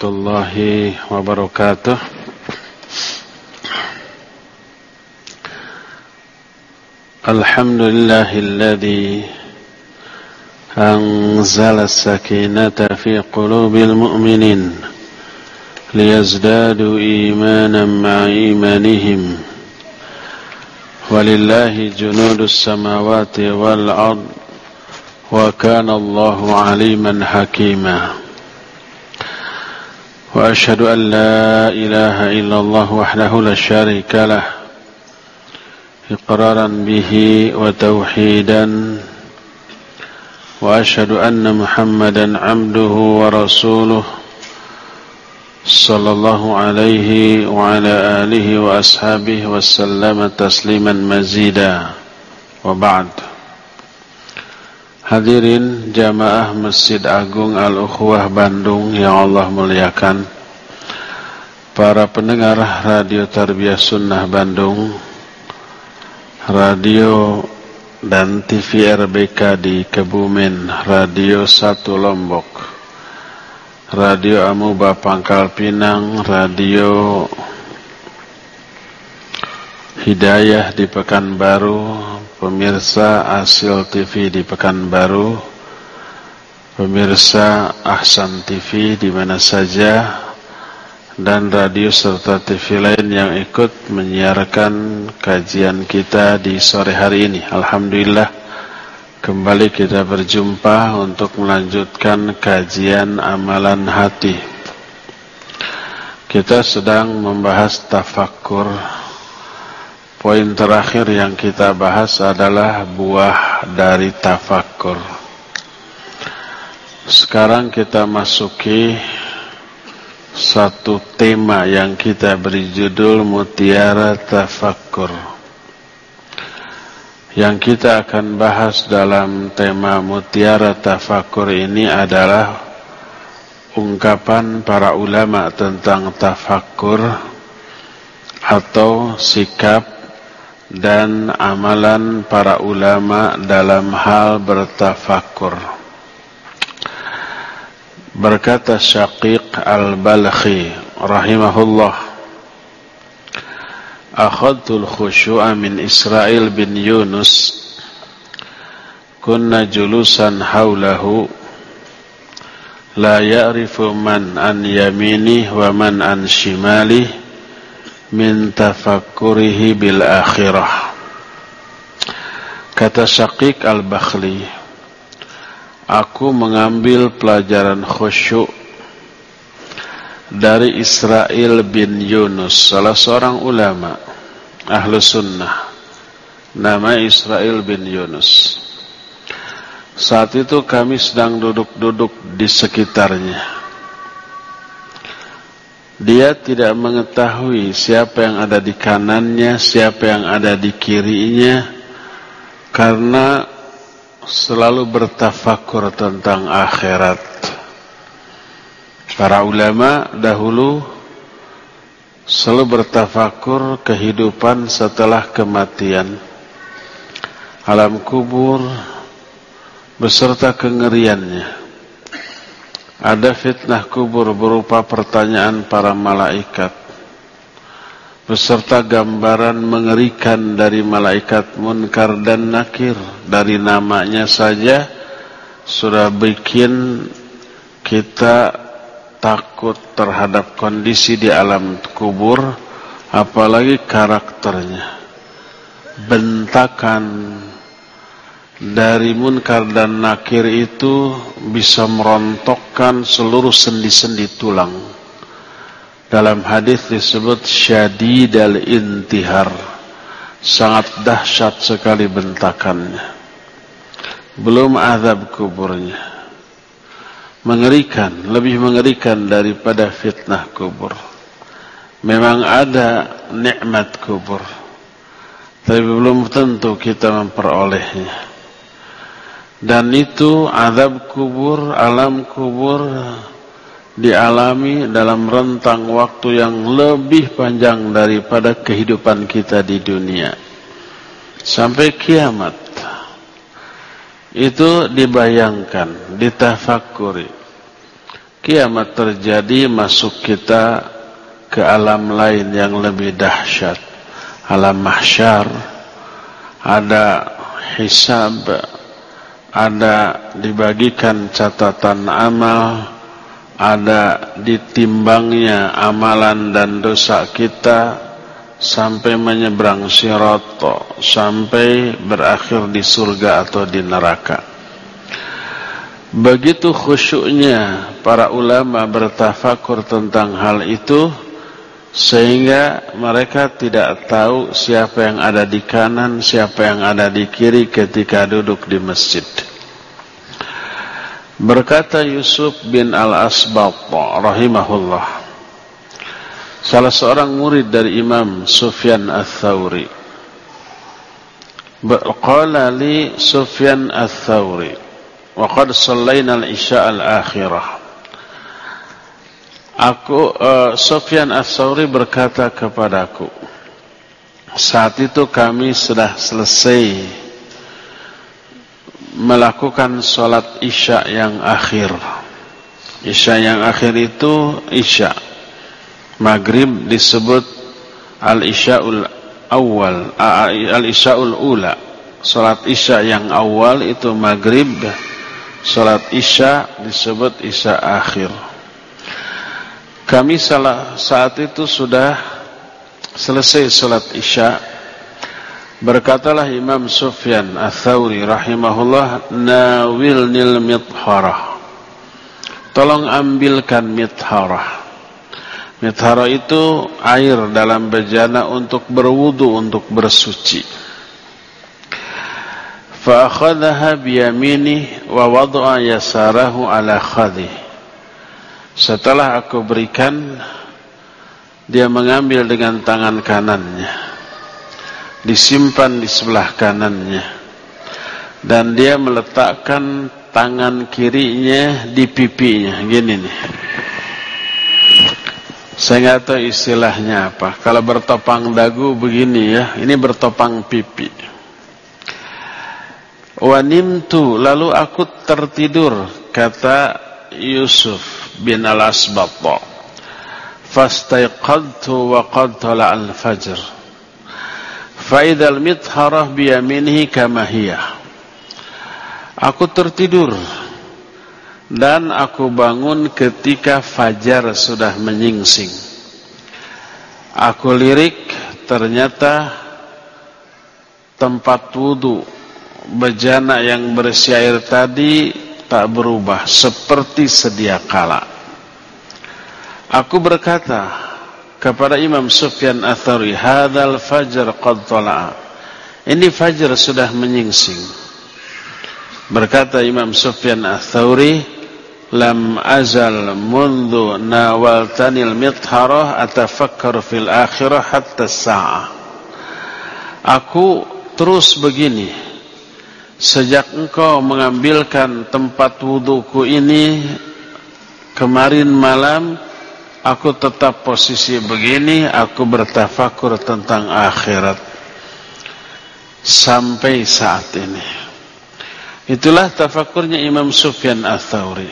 الله وبركاته الحمد لله الذي أنزل السكينة في قلوب المؤمنين ليزدادوا إيمانا مع إيمانهم ولله جنود السماوات والأرض وكان الله عليما حكيما وأشهد أن لا إله إلا الله وحده لا شريك له إقرارا به وتوحيدا وأشهد أن محمدا عبده ورسوله صلى الله عليه وعلى آله وأصحابه وسلم تسليما مزيدا. وبعد. Hadirin jamaah Masjid Agung Al-Ukhwah Bandung yang Allah muliakan. Para pendengar Radio Tarbiyah Sunnah Bandung Radio dan TV RBK di Kebumen Radio 1 Lombok Radio Amuba Pangkal Pinang Radio Hidayah di Pekanbaru pemirsa Asil TV di Pekanbaru, pemirsa Ahsan TV di mana saja, dan radio serta TV lain yang ikut menyiarkan kajian kita di sore hari ini. Alhamdulillah, kembali kita berjumpa untuk melanjutkan kajian amalan hati. Kita sedang membahas tafakkur Poin terakhir yang kita bahas adalah buah dari tafakur. Sekarang kita masuki satu tema yang kita beri judul Mutiara Tafakur. Yang kita akan bahas dalam tema Mutiara Tafakur ini adalah ungkapan para ulama tentang tafakur atau sikap dan amalan para ulama dalam hal bertafakur. Berkata Syaqiq Al-Balkhi rahimahullah Akhadtul khusyu'a min Israel bin Yunus. Kunna julusan hawlahu La ya'rifu man an yaminih wa man an shimalih min tafakkurihi bil akhirah. Kata Syaqiq al-Bakhli aku mengambil pelajaran khusyuk dari Israel bin Yunus salah seorang ulama ahlu sunnah nama Israel bin Yunus. Saat itu kami sedang duduk-duduk di sekitarnya dia tidak mengetahui siapa yang ada di kanannya, siapa yang ada di kirinya, karena selalu bertafakur tentang akhirat. Para ulama dahulu selalu bertafakur kehidupan setelah kematian. Alam kubur beserta kengeriannya ada fitnah kubur berupa pertanyaan para malaikat. Beserta gambaran mengerikan dari malaikat munkar dan nakir. Dari namanya saja sudah bikin kita takut terhadap kondisi di alam kubur apalagi karakternya. Bentakan dari munkar dan nakir itu bisa merontokkan seluruh sendi-sendi tulang. Dalam hadis disebut syadidal intihar. Sangat dahsyat sekali bentakannya. Belum azab kuburnya. Mengerikan, lebih mengerikan daripada fitnah kubur. Memang ada nikmat kubur. Tapi belum tentu kita memperolehnya. Dan itu azab kubur, alam kubur dialami dalam rentang waktu yang lebih panjang daripada kehidupan kita di dunia. Sampai kiamat. Itu dibayangkan, ditafakuri. kiamat terjadi masuk kita ke alam lain yang lebih dahsyat alam mahsyar ada hisab ada dibagikan catatan amal ada ditimbangnya amalan dan dosa kita sampai menyeberang sirato sampai berakhir di surga atau di neraka. Begitu khusyuknya para ulama bertafakur tentang hal itu sehingga mereka tidak tahu siapa yang ada di kanan siapa yang ada di kiri ketika duduk di masjid. Berkata Yusuf bin Al-Asbaq rahimahullah. Salah seorang murid dari Imam Sufyan Al-Thawri Qala li Sufyan Al-Thawri Wa qad al-isya al-akhirah Aku uh, Al-Thawri berkata kepadaku Saat itu kami sudah selesai melakukan sholat isya yang akhir. Isya yang akhir itu isya. Maghrib disebut al-isya'ul awal, al-isya'ul ula. Sholat isya yang awal itu maghrib. Sholat isya disebut isya akhir. Kami saat itu sudah selesai sholat isya Berkatalah Imam Sufyan Ats-Tsauri rahimahullah, "Nawilnil mitharah." Tolong ambilkan mitharah. Mitharah itu air dalam bejana untuk berwudu, untuk bersuci. Yamini wa wada'a yasarahu ala khadhi. Setelah aku berikan dia mengambil dengan tangan kanannya disimpan di sebelah kanannya dan dia meletakkan tangan kirinya di pipinya. Gini nih. Saya nggak tahu istilahnya apa. Kalau bertopang dagu begini ya ini bertopang pipi. Wanimtu lalu aku tertidur kata Yusuf bin al-Asbata fastaiqadtu wa qad al-fajr Faidal mitharah biyaminihi kamahiyah. Aku tertidur dan aku bangun ketika fajar sudah menyingsing. Aku lirik ternyata tempat wudhu bejana yang bersih air tadi tak berubah seperti sedia kala. Aku berkata, kepada Imam Sufyan Athari hadal fajr qad tala'a ini fajar sudah menyingsing. Berkata Imam Sufyan Athari lam azal mundu nawaltanil mitharah atafakkar fil akhirah hatta sa'ah aku terus begini sejak engkau mengambilkan tempat wuduku ini kemarin malam Aku tetap posisi begini, aku bertafakur tentang akhirat sampai saat ini. Itulah tafakurnya Imam Sufyan Ats-Tsauri.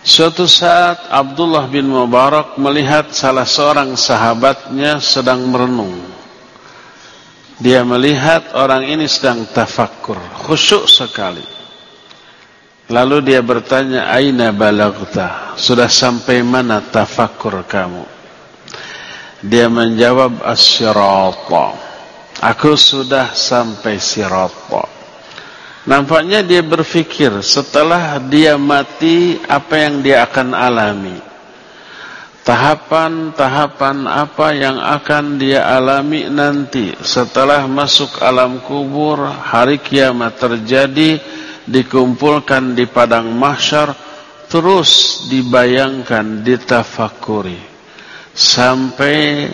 Suatu saat Abdullah bin Mubarak melihat salah seorang sahabatnya sedang merenung. Dia melihat orang ini sedang tafakur, khusyuk sekali. Lalu dia bertanya, Aina balagta? Sudah sampai mana tafakur kamu? Dia menjawab, As-sirata. Aku sudah sampai sirata. Nampaknya dia berfikir, setelah dia mati, apa yang dia akan alami? Tahapan-tahapan apa yang akan dia alami nanti setelah masuk alam kubur, hari kiamat terjadi, dikumpulkan di padang mahsyar terus dibayangkan ditafakuri. Sampai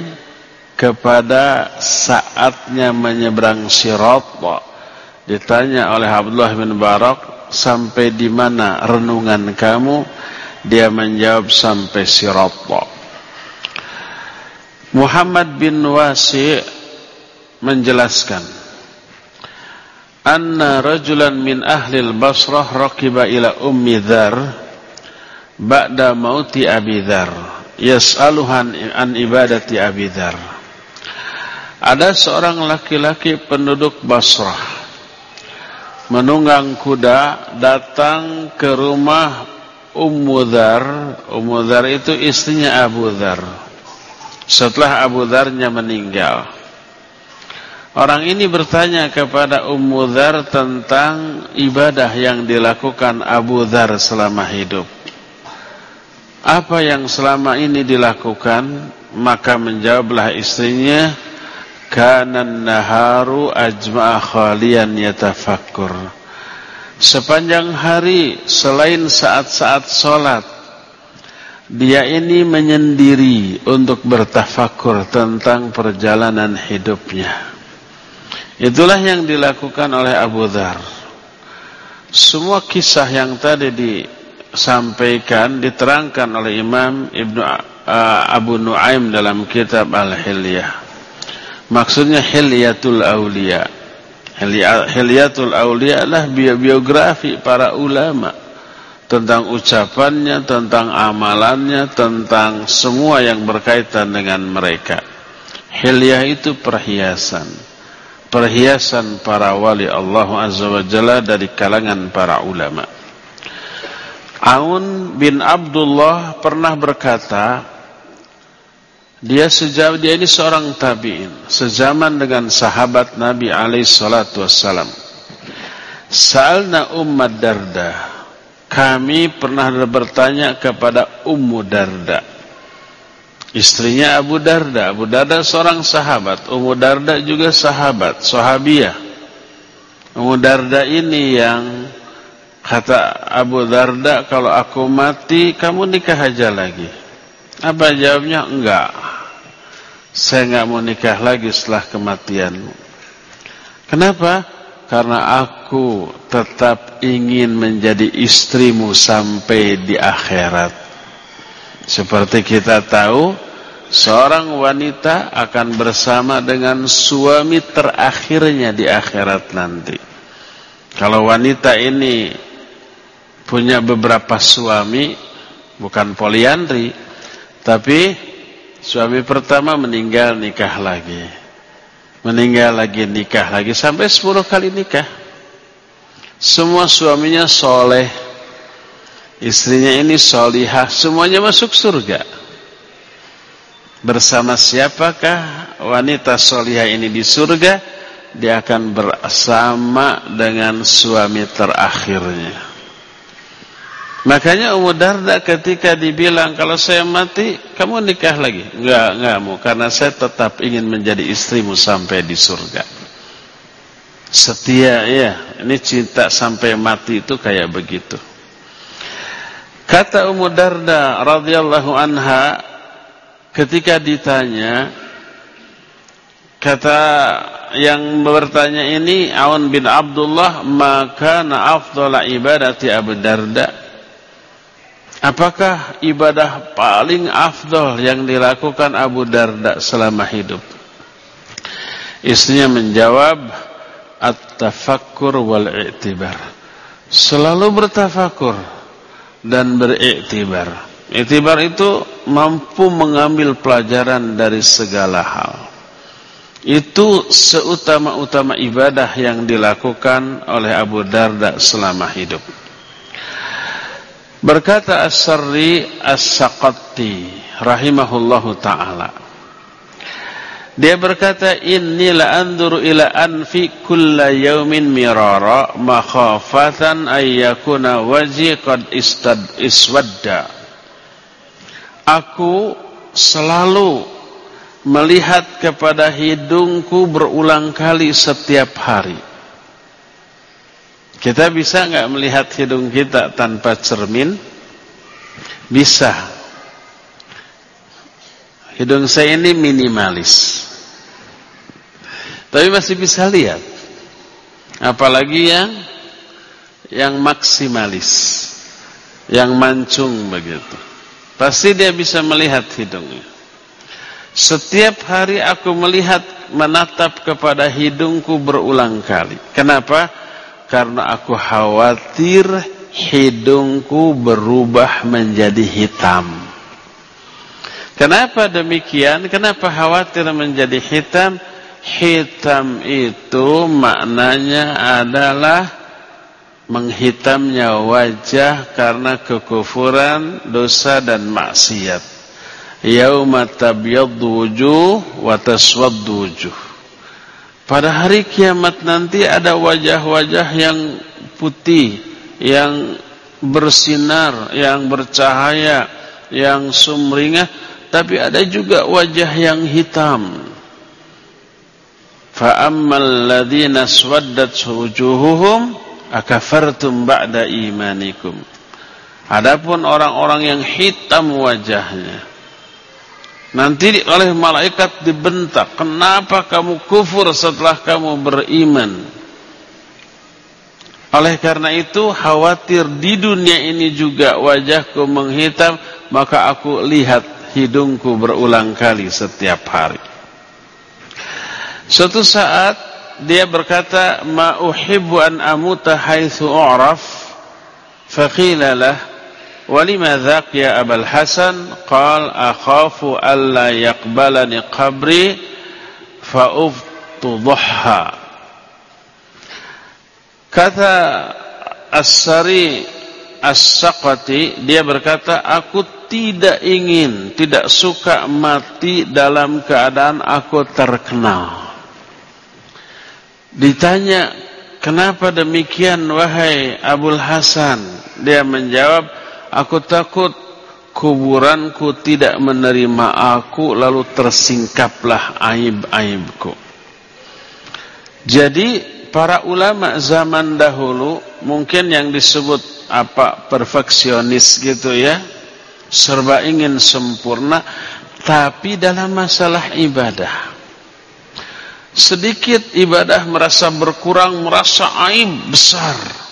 kepada saatnya menyeberang sirat. Ditanya oleh Abdullah bin Barak sampai di mana renungan kamu dia menjawab sampai sirat Muhammad bin Wasi menjelaskan anna rajulan min ahli al-Basrah raqiba ila ummi Dzar ba'da mauti Abi Dzar yas'aluhan an ibadati Abi Dzar ada seorang laki-laki penduduk Basrah menunggang kuda datang ke rumah Ummu Dzar Ummu Dzar itu istrinya Abu Dzar setelah Abu Dzarnya meninggal. Orang ini bertanya kepada Ummu Dzar tentang ibadah yang dilakukan Abu Dzar selama hidup. Apa yang selama ini dilakukan? Maka menjawablah istrinya kanan naharu ajma'a khalian yatafakkur sepanjang hari selain saat-saat sholat dia ini menyendiri untuk bertafakur tentang perjalanan hidupnya itulah yang dilakukan oleh Abu Dhar semua kisah yang tadi di sampaikan diterangkan oleh Imam Ibnu uh, Abu Nuaim dalam kitab Al-Hilyah. Maksudnya Hilyatul Aulia. Hilyatul Aulia adalah biografi para ulama tentang ucapannya, tentang amalannya, tentang semua yang berkaitan dengan mereka. Hilyah itu perhiasan. Perhiasan para wali Allah Azza wa Jalla dari kalangan para ulama. Aun bin Abdullah pernah berkata, dia sejauh dia ini seorang tabi'in, sezaman dengan sahabat Nabi alaihi salatu wassalam. Sa'alna Darda. Kami pernah bertanya kepada Ummu Darda. Istrinya Abu Darda. Abu Darda seorang sahabat. Ummu Darda juga sahabat, sahabiah. Ummu Darda ini yang Kata Abu Darda, kalau aku mati, kamu nikah aja lagi. Apa jawabnya? Enggak. Saya enggak mau nikah lagi setelah kematianmu. Kenapa? Karena aku tetap ingin menjadi istrimu sampai di akhirat. Seperti kita tahu, seorang wanita akan bersama dengan suami terakhirnya di akhirat nanti. Kalau wanita ini punya beberapa suami bukan poliandri tapi suami pertama meninggal nikah lagi. Meninggal lagi nikah lagi. Sampai 10 kali nikah. Semua suaminya soleh. Istrinya ini solihah. Semuanya masuk surga. Bersama siapakah wanita solihah ini di surga? Dia akan bersama dengan suami terakhirnya Makanya Ummu Darda ketika dibilang kalau saya mati kamu nikah lagi. Enggak, enggak mau karena saya tetap ingin menjadi istrimu sampai di surga. Setia ya, ini cinta sampai mati itu kayak begitu. Kata Ummu Darda radhiyallahu anha ketika ditanya kata yang bertanya ini Aun bin Abdullah maka na afdhala ibadati Abu Darda Apakah ibadah paling afdol yang dilakukan Abu Darda selama hidup? Istrinya menjawab, At-tafakkur wal-i'tibar. Selalu bertafakur dan beriktibar. Iktibar itu mampu mengambil pelajaran dari segala hal. Itu seutama-utama ibadah yang dilakukan oleh Abu Darda selama hidup. Berkata As-Sarri As-Saqatti rahimahullahu taala. Dia berkata inni la anzuru ila anfi kulla yawmin mirara makhafatan ay yakuna waji qad istad iswadda. Aku selalu melihat kepada hidungku berulang kali setiap hari kita bisa nggak melihat hidung kita tanpa cermin? Bisa. Hidung saya ini minimalis. Tapi masih bisa lihat. Apalagi yang yang maksimalis. Yang mancung begitu. Pasti dia bisa melihat hidungnya. Setiap hari aku melihat menatap kepada hidungku berulang kali. Kenapa? Kenapa? Karena aku khawatir hidungku berubah menjadi hitam. Kenapa demikian? Kenapa khawatir menjadi hitam? Hitam itu maknanya adalah menghitamnya wajah karena kekufuran, dosa dan maksiat. Yauma tabyaddu wujuh wa taswaddu wujuh. Pada hari kiamat nanti ada wajah-wajah yang putih, yang bersinar, yang bercahaya, yang sumringah, tapi ada juga wajah yang hitam. Fa ammal ladzina swaddat wujuhuhum akafartum ba'da imanikum. Adapun orang-orang yang hitam wajahnya, Nanti oleh malaikat dibentak. Kenapa kamu kufur setelah kamu beriman? Oleh karena itu khawatir di dunia ini juga wajahku menghitam. Maka aku lihat hidungku berulang kali setiap hari. Suatu saat dia berkata, "Ma uhibbu an amuta haitsu u'raf." Walimadzak ya Abul Hasan? Qal akhafu alla yaqbalani qabri fa uftu Kata As-Sari As-Saqati dia berkata aku tidak ingin tidak suka mati dalam keadaan aku terkenal. Ditanya kenapa demikian wahai Abul Hasan? Dia menjawab Aku takut kuburanku tidak menerima aku lalu tersingkaplah aib-aibku. Jadi para ulama zaman dahulu mungkin yang disebut apa perfeksionis gitu ya. Serba ingin sempurna tapi dalam masalah ibadah sedikit ibadah merasa berkurang, merasa aib besar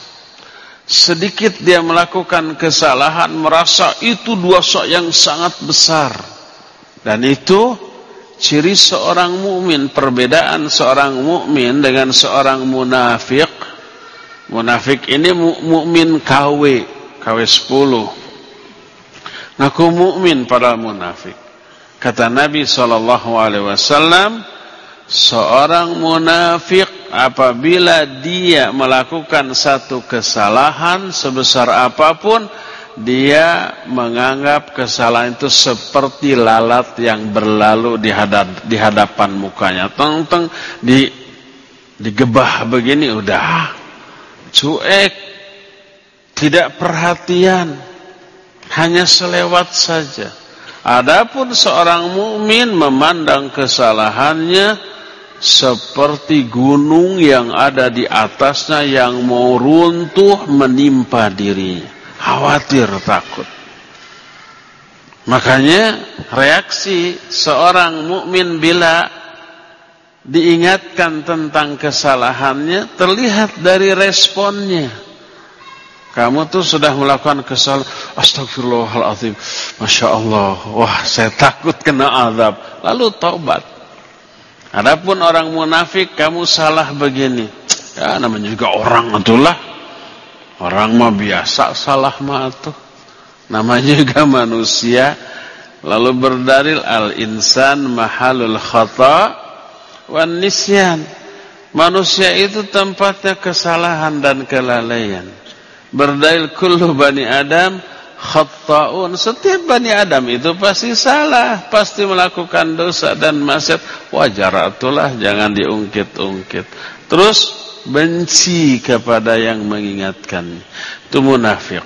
sedikit dia melakukan kesalahan merasa itu dosa yang sangat besar. Dan itu ciri seorang mukmin perbedaan seorang mukmin dengan seorang munafik munafik ini mukmin KW KW 10 ngaku mukmin pada munafik kata Nabi wasallam seorang munafik apabila dia melakukan satu kesalahan sebesar apa pun dia menganggap kesalahan itu seperti lalat yang berlalu di, hadap, di hadapan mukanya. Teng teng di digebah begini udah. Cuek. Tidak perhatian. Hanya selewat saja. Adapun seorang mukmin memandang kesalahannya seperti gunung yang ada di atasnya yang mau runtuh menimpa dirinya. Khawatir, takut. Makanya reaksi seorang mukmin bila diingatkan tentang kesalahannya terlihat dari responnya. Kamu tuh sudah melakukan kesalahan. Astagfirullahaladzim. Masya Allah. Wah saya takut kena azab. Lalu taubat. Adapun orang munafik kamu salah begini. Ya namanya juga orang itulah. Orang mah biasa salah mah tuh. Namanya juga manusia. Lalu berdalil al-insan mahalul khata wan nisyan. Manusia itu tempatnya kesalahan dan kelalaian. Berdalil kullu bani Adam khatta'un. Setiap Bani Adam itu pasti salah, pasti melakukan dosa dan maksiat. Wajar itulah, jangan diungkit-ungkit. Terus benci kepada yang mengingatkan. Itu munafik.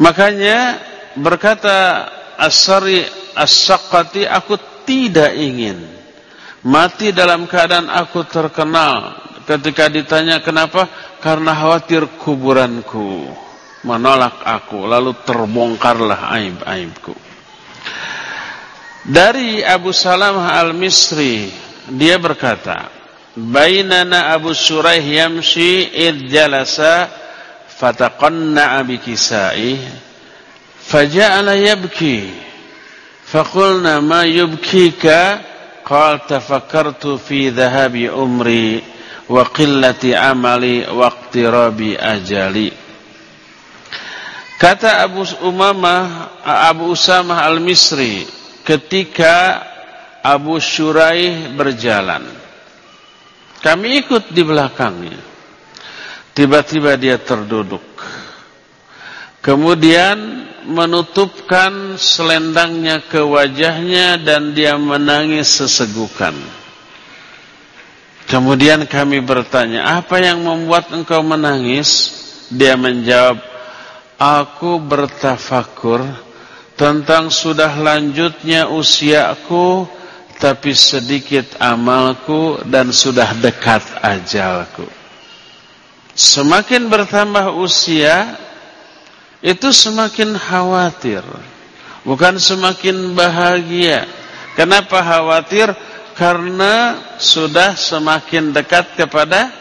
Makanya berkata As-Sari As-Saqati aku tidak ingin mati dalam keadaan aku terkenal. Ketika ditanya kenapa? Karena khawatir kuburanku menolak aku lalu terbongkarlah aib-aibku. Dari Abu Salamah Al-Misri dia berkata bainana Abu Suraih yamshi id jalasa fataqanna'a bi kisai faja'ala yabki faqulna ma yubkika qala tafakkartu fi dhahabi umri wa qillati amali wa iqtirabi ajali Kata Abu Umamah Abu Usamah Al-Misri ketika Abu Syuraih berjalan. Kami ikut di belakangnya. Tiba-tiba dia terduduk. Kemudian menutupkan selendangnya ke wajahnya dan dia menangis sesegukan. Kemudian kami bertanya, apa yang membuat engkau menangis? Dia menjawab, aku bertafakur tentang sudah lanjutnya usiaku, tapi sedikit amalku dan sudah dekat ajalku. Semakin bertambah usia, itu semakin khawatir. Bukan semakin bahagia. Kenapa khawatir? Karena sudah semakin dekat kepada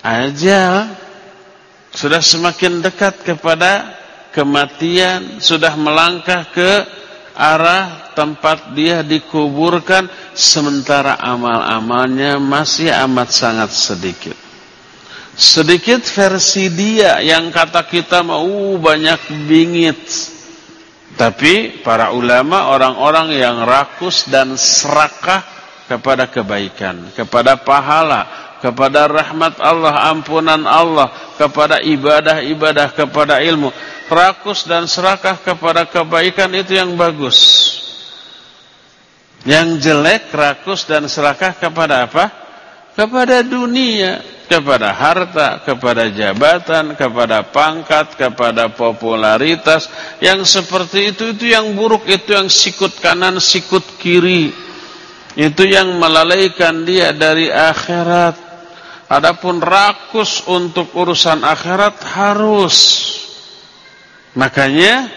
ajal. Sudah semakin dekat kepada kematian. Sudah melangkah ke arah tempat dia dikuburkan. Sementara amal-amalnya masih amat sangat sedikit. Sedikit versi dia yang kata kita mau uh, banyak bingit. Tapi para ulama orang-orang yang rakus dan serakah kepada kebaikan, kepada pahala, kepada rahmat Allah, ampunan Allah, kepada ibadah-ibadah, kepada ilmu. Rakus dan serakah kepada kebaikan itu yang bagus. Yang jelek, rakus dan serakah kepada apa? Kepada dunia, kepada harta, kepada jabatan, kepada pangkat, kepada popularitas. Yang seperti itu, itu yang buruk, itu yang sikut kanan, sikut kiri itu yang melalaikan dia dari akhirat. Adapun rakus untuk urusan akhirat harus. Makanya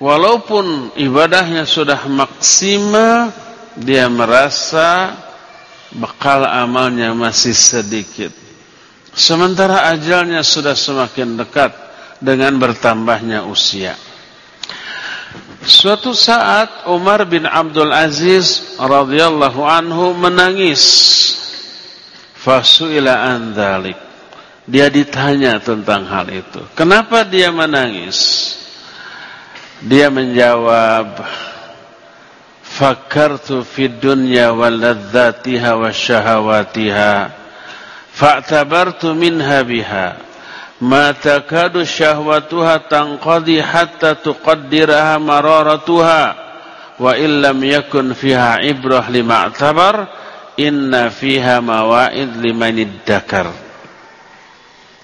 walaupun ibadahnya sudah maksimal, dia merasa bekal amalnya masih sedikit. Sementara ajalnya sudah semakin dekat dengan bertambahnya usia. Suatu saat Umar bin Abdul Aziz radhiyallahu anhu menangis. Fasuila an dzalik. Dia ditanya tentang hal itu. Kenapa dia menangis? Dia menjawab, "Fakkartu fid dunya wal ladzatiha wasyahawatiha, fa'tabartu minha biha." ma takadu syahwatuha tanqadi hatta tuqaddiraha mararatuha wa illam yakun fiha ibrah lima'tabar inna fiha mawa'id iddakar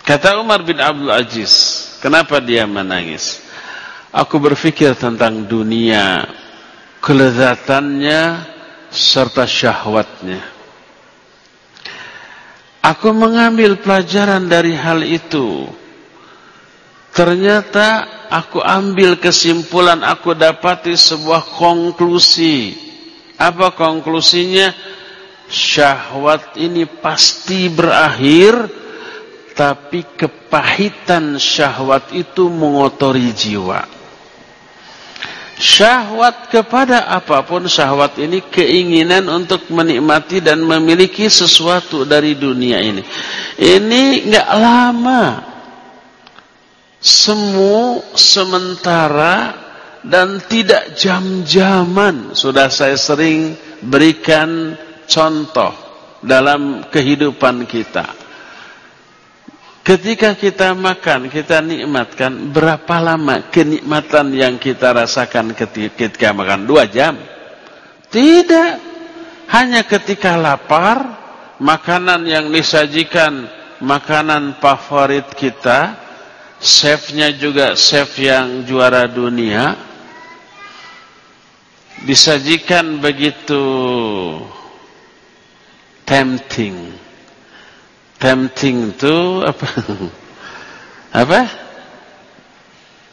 kata Umar bin Abdul Aziz kenapa dia menangis aku berfikir tentang dunia kelezatannya serta syahwatnya Aku mengambil pelajaran dari hal itu. Ternyata aku ambil kesimpulan, aku dapati sebuah konklusi. Apa konklusinya? Syahwat ini pasti berakhir, tapi kepahitan syahwat itu mengotori jiwa. Syahwat kepada apa pun syahwat ini keinginan untuk menikmati dan memiliki sesuatu dari dunia ini. Ini enggak lama. Semu sementara dan tidak jam-jaman. Sudah saya sering berikan contoh dalam kehidupan kita. Ketika kita makan, kita nikmatkan berapa lama kenikmatan yang kita rasakan ketika makan? Dua jam? Tidak. Hanya ketika lapar, makanan yang disajikan, makanan favorit kita, chefnya juga chef yang juara dunia, disajikan begitu tempting tempting itu apa? apa?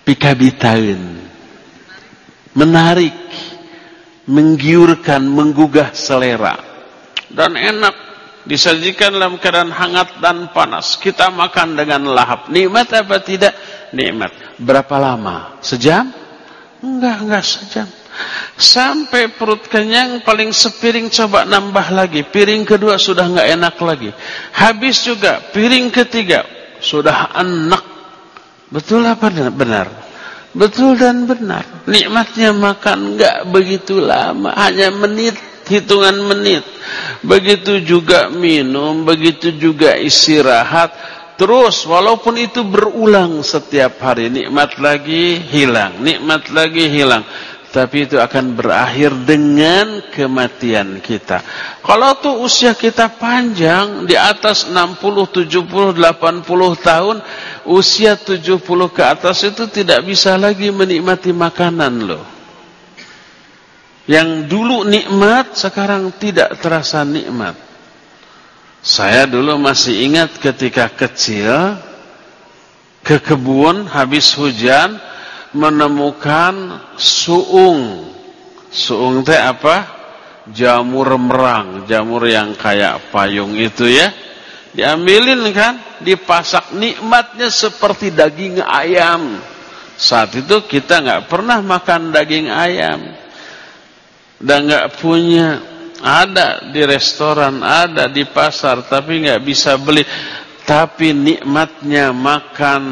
Pikabitaun. Menarik, menggiurkan, menggugah selera. Dan enak disajikan dalam keadaan hangat dan panas. Kita makan dengan lahap. Nikmat apa tidak? Nikmat. Berapa lama? Sejam? Enggak, enggak sejam. Sampai perut kenyang paling sepiring coba nambah lagi. Piring kedua sudah enggak enak lagi. Habis juga piring ketiga sudah enak. Betul apa benar? Betul dan benar. Nikmatnya makan enggak begitu lama, hanya menit, hitungan menit. Begitu juga minum, begitu juga istirahat. Terus walaupun itu berulang setiap hari, nikmat lagi hilang, nikmat lagi hilang tapi itu akan berakhir dengan kematian kita. Kalau tuh usia kita panjang di atas 60, 70, 80 tahun, usia 70 ke atas itu tidak bisa lagi menikmati makanan loh. Yang dulu nikmat sekarang tidak terasa nikmat. Saya dulu masih ingat ketika kecil ke kebun habis hujan menemukan suung. Suung teh apa? Jamur merang, jamur yang kayak payung itu ya. Diambilin kan, dipasak nikmatnya seperti daging ayam. Saat itu kita nggak pernah makan daging ayam. Dan nggak punya ada di restoran, ada di pasar, tapi nggak bisa beli. Tapi nikmatnya makan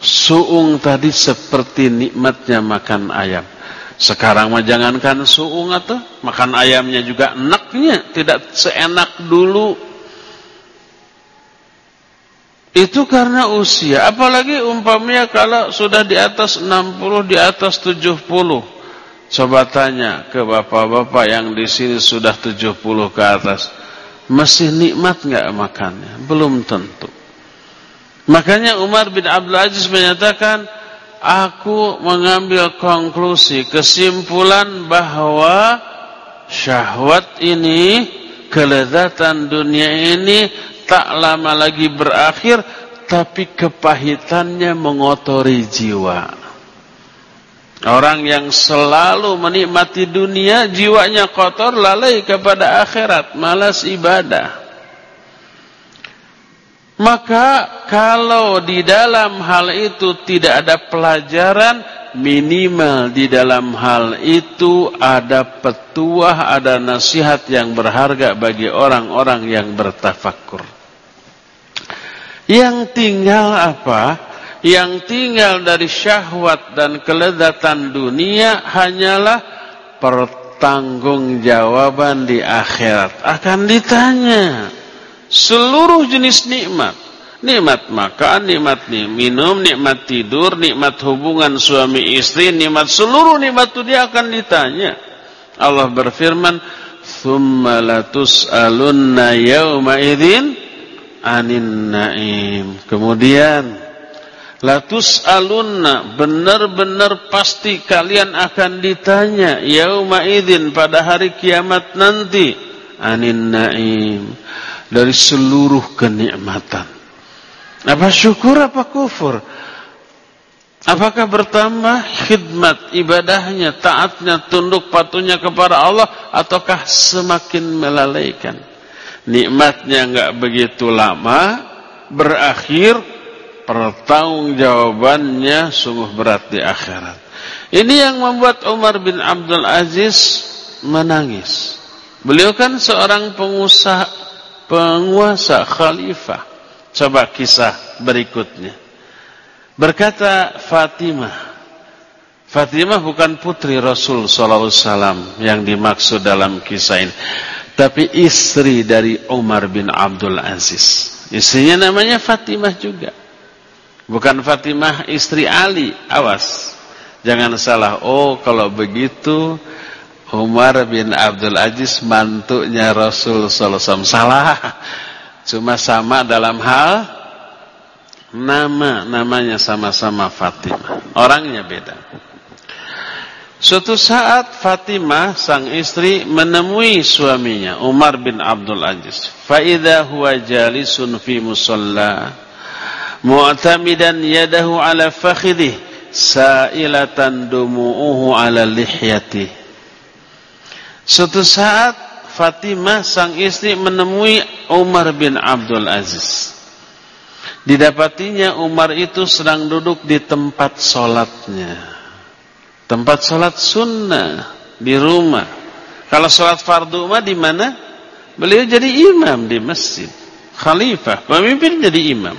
Suung tadi seperti nikmatnya makan ayam. Sekarang mah jangankan suung atau makan ayamnya juga enaknya, tidak seenak dulu. Itu karena usia, apalagi umpamanya kalau sudah di atas 60, di atas 70. Coba tanya ke bapak-bapak yang di sini sudah 70 ke atas, masih nikmat nggak makannya? Belum tentu. Makanya Umar bin Abdul Aziz menyatakan, aku mengambil konklusi, kesimpulan bahwa syahwat ini, kelezatan dunia ini tak lama lagi berakhir, tapi kepahitannya mengotori jiwa. Orang yang selalu menikmati dunia, jiwanya kotor, lalai kepada akhirat, malas ibadah. Maka kalau di dalam hal itu tidak ada pelajaran, minimal di dalam hal itu ada petuah, ada nasihat yang berharga bagi orang-orang yang bertafakur. Yang tinggal apa? Yang tinggal dari syahwat dan kelezatan dunia hanyalah pertanggungjawaban di akhirat. Akan ditanya seluruh jenis nikmat. Nikmat makan, nikmat minum, nikmat tidur, nikmat hubungan suami istri, nikmat seluruh nikmat itu dia akan ditanya. Allah berfirman, "Tsumma latus'alunna yauma idzin anin naim." Kemudian Latus alunna benar-benar pasti kalian akan ditanya yauma idzin pada hari kiamat nanti anin naim dari seluruh kenikmatan. Apa syukur apa kufur? Apakah bertambah khidmat ibadahnya, taatnya, tunduk patuhnya kepada Allah ataukah semakin melalaikan? Nikmatnya enggak begitu lama, berakhir pertanggungjawabannya sungguh berat di akhirat. Ini yang membuat Umar bin Abdul Aziz menangis. Beliau kan seorang pengusaha penguasa khalifah. Coba kisah berikutnya. Berkata Fatimah. Fatimah bukan putri Rasul sallallahu alaihi wasallam yang dimaksud dalam kisah ini, tapi istri dari Umar bin Abdul Aziz. Istrinya namanya Fatimah juga. Bukan Fatimah istri Ali, awas. Jangan salah. Oh, kalau begitu Umar bin Abdul Aziz mantunya Rasul alaihi salah. Cuma sama dalam hal nama, namanya sama-sama Fatimah. Orangnya beda. Suatu saat Fatimah sang istri menemui suaminya Umar bin Abdul Aziz. Faida huwa jalisun fi musalla mu'tamidan yadahu ala fakhidih sailatan dumu'uhu ala lihyatihi Suatu saat Fatimah sang istri menemui Umar bin Abdul Aziz. Didapatinya Umar itu sedang duduk di tempat sholatnya. Tempat sholat sunnah di rumah. Kalau sholat fardu mah di mana? Beliau jadi imam di masjid. Khalifah, pemimpin jadi imam.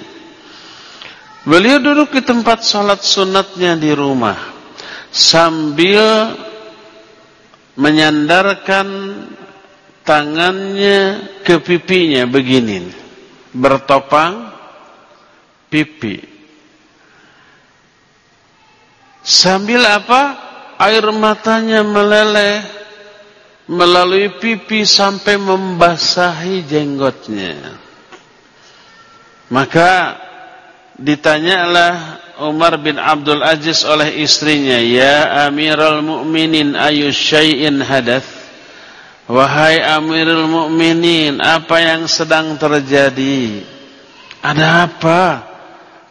Beliau duduk di tempat sholat sunatnya di rumah sambil menyandarkan tangannya ke pipinya begini, bertopang pipi. Sambil apa? Air matanya meleleh melalui pipi sampai membasahi jenggotnya. Maka Ditanyalah Umar bin Abdul Aziz oleh istrinya, "Ya Amirul Mukminin, ayu syai'in hadath?" Wahai Amirul Mukminin, apa yang sedang terjadi? Ada apa?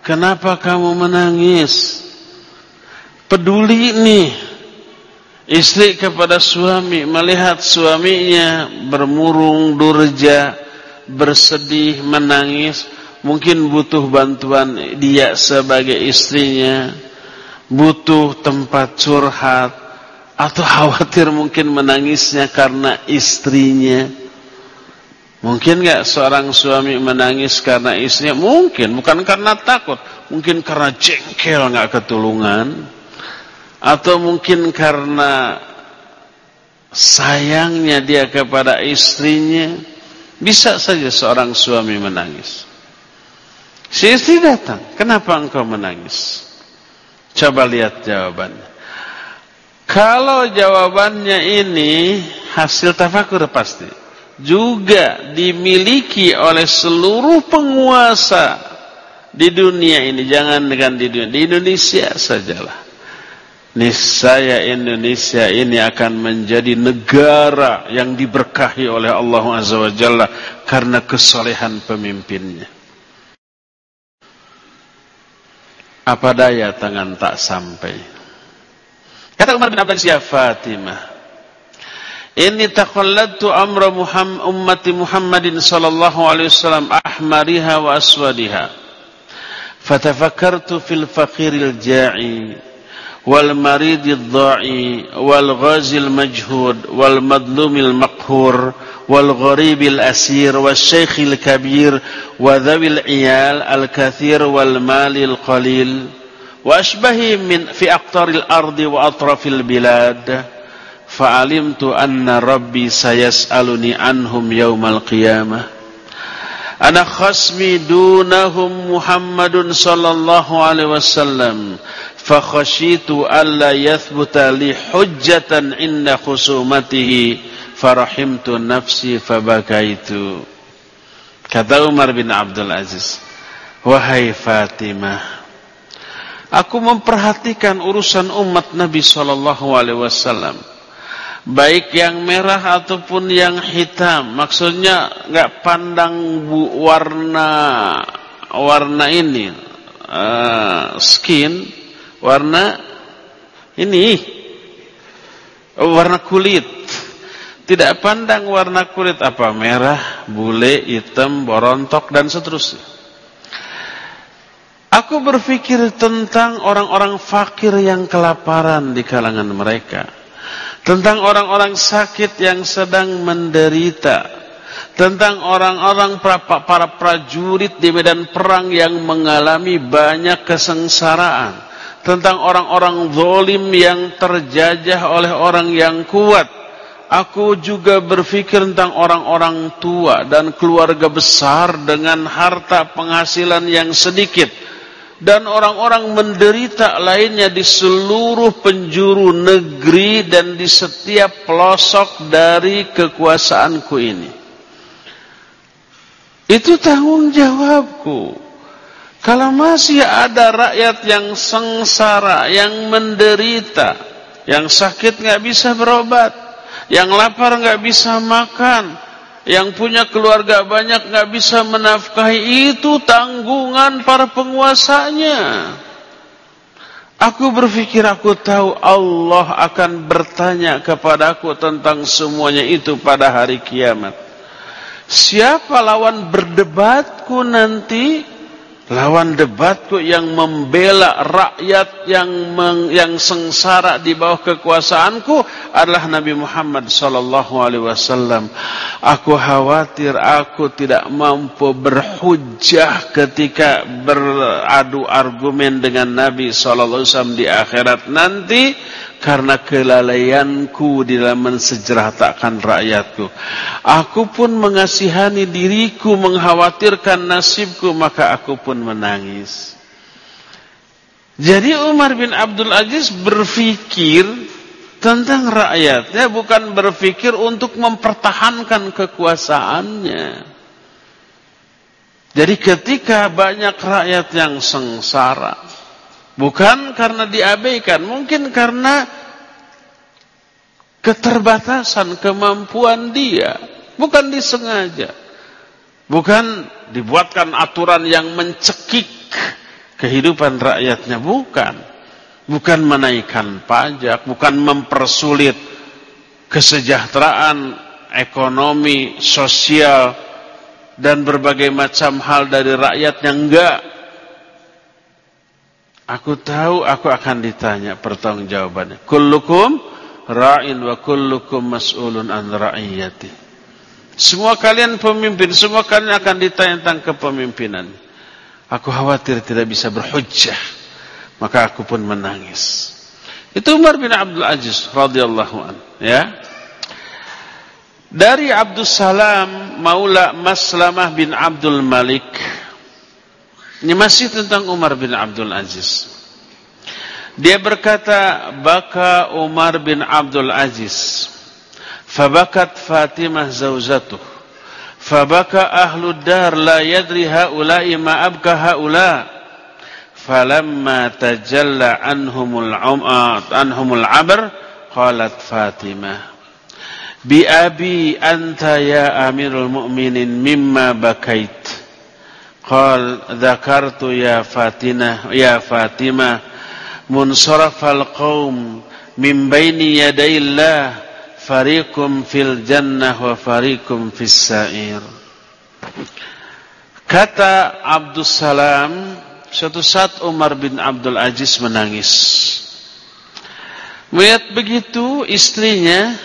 Kenapa kamu menangis? Peduli nih istri kepada suami melihat suaminya bermurung durja, bersedih, menangis mungkin butuh bantuan dia sebagai istrinya, butuh tempat curhat, atau khawatir mungkin menangisnya karena istrinya. Mungkin nggak seorang suami menangis karena istrinya? Mungkin, bukan karena takut, mungkin karena jengkel nggak ketulungan, atau mungkin karena sayangnya dia kepada istrinya. Bisa saja seorang suami menangis. Si istri datang, kenapa engkau menangis? Coba lihat jawabannya. Kalau jawabannya ini hasil tafakur pasti. Juga dimiliki oleh seluruh penguasa di dunia ini. Jangan dengan di dunia, di Indonesia sajalah. Niscaya Indonesia ini akan menjadi negara yang diberkahi oleh Allah Azza wa Jalla karena kesolehan pemimpinnya. Apa daya tangan tak sampai. Kata Umar bin Abdul ya Fatimah. Inni taqalladtu amra Muhammad, ummati Muhammadin sallallahu alaihi wasallam ahmariha wa aswadiha. Fatafakkartu fil faqiril ja'i wal ghazil majhud wal madlumil maqhur والغريب الأسير والشيخ الكبير وذوي العيال الكثير والمال القليل وأشبه من في أقطار الأرض وأطراف البلاد. فعلمت أن ربي سيسألني عنهم يوم القيامة. أنا خصمي دونهم محمد صلى الله عليه وسلم. fakhashitu alla yathbuta li hujjatan inda khusumatihi farahimtu nafsi fabakaitu. Kata Umar bin Abdul Aziz wahai Fatimah aku memperhatikan urusan umat Nabi sallallahu alaihi wasallam. Baik yang merah ataupun yang hitam maksudnya nggak pandang bu, warna warna ini uh, skin skin warna ini warna kulit tidak pandang warna kulit apa merah, bule, hitam, borontok dan seterusnya. Aku berpikir tentang orang-orang fakir yang kelaparan di kalangan mereka. Tentang orang-orang sakit yang sedang menderita. Tentang orang-orang para prajurit di medan perang yang mengalami banyak kesengsaraan. Tentang orang-orang zolim yang terjajah oleh orang yang kuat Aku juga berpikir tentang orang-orang tua dan keluarga besar dengan harta penghasilan yang sedikit. Dan orang-orang menderita lainnya di seluruh penjuru negeri dan di setiap pelosok dari kekuasaanku ini. Itu tanggung jawabku. Kalau masih ada rakyat yang sengsara, yang menderita, yang sakit nggak bisa berobat, yang lapar nggak bisa makan, yang punya keluarga banyak nggak bisa menafkahi itu tanggungan para penguasanya. Aku berpikir aku tahu Allah akan bertanya kepadaku tentang semuanya itu pada hari kiamat. Siapa lawan berdebatku nanti? Lawan debatku yang membela rakyat yang meng, yang sengsara di bawah kekuasaanku adalah Nabi Muhammad sallallahu alaihi wasallam. Aku khawatir aku tidak mampu berhujjah ketika beradu argumen dengan Nabi sallallahu alaihi wasallam di akhirat nanti karena kelalaianku di dalam mensejahterakan rakyatku. Aku pun mengasihani diriku, mengkhawatirkan nasibku, maka aku pun menangis. Jadi Umar bin Abdul Aziz berfikir tentang rakyatnya, bukan berfikir untuk mempertahankan kekuasaannya. Jadi ketika banyak rakyat yang sengsara, Bukan karena diabaikan, mungkin karena keterbatasan kemampuan dia, bukan disengaja. Bukan dibuatkan aturan yang mencekik kehidupan rakyatnya, bukan. Bukan menaikkan pajak, bukan mempersulit kesejahteraan ekonomi, sosial dan berbagai macam hal dari rakyatnya enggak Aku tahu aku akan ditanya pertanggungjawabannya. Kullukum ra'in wa kullukum mas'ulun an ra'iyati. Semua kalian pemimpin, semua kalian akan ditanya tentang kepemimpinan. Aku khawatir tidak bisa berhujjah. Maka aku pun menangis. Itu Umar bin Abdul Aziz radhiyallahu an, ya. Dari Abdul Salam Maula Maslamah bin Abdul Malik ini masih tentang Umar bin Abdul Aziz. Dia berkata, baka Umar bin Abdul Aziz. Fabakat Fatimah zaujatuh. Fabaka ahlu dar la yadri haulai ma abka haula. Falamma tajalla anhumul um'at anhumul abr qalat Fatimah bi abi anta ya amirul mu'minin mimma bakait قال ذكرت يا فاتنة يا فاطمة منصرف القوم من بين يدي الله فريق في الجنة وفريق في السائر Kata Abdul Salam, suatu saat Umar bin Abdul Aziz menangis. Melihat begitu istrinya,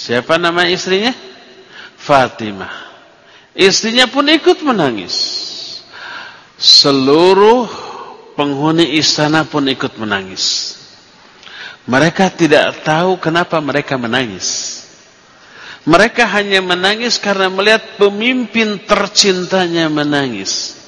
siapa nama istrinya? Fatimah. Istrinya pun ikut menangis. Seluruh penghuni istana pun ikut menangis. Mereka tidak tahu kenapa mereka menangis. Mereka hanya menangis karena melihat pemimpin tercintanya menangis.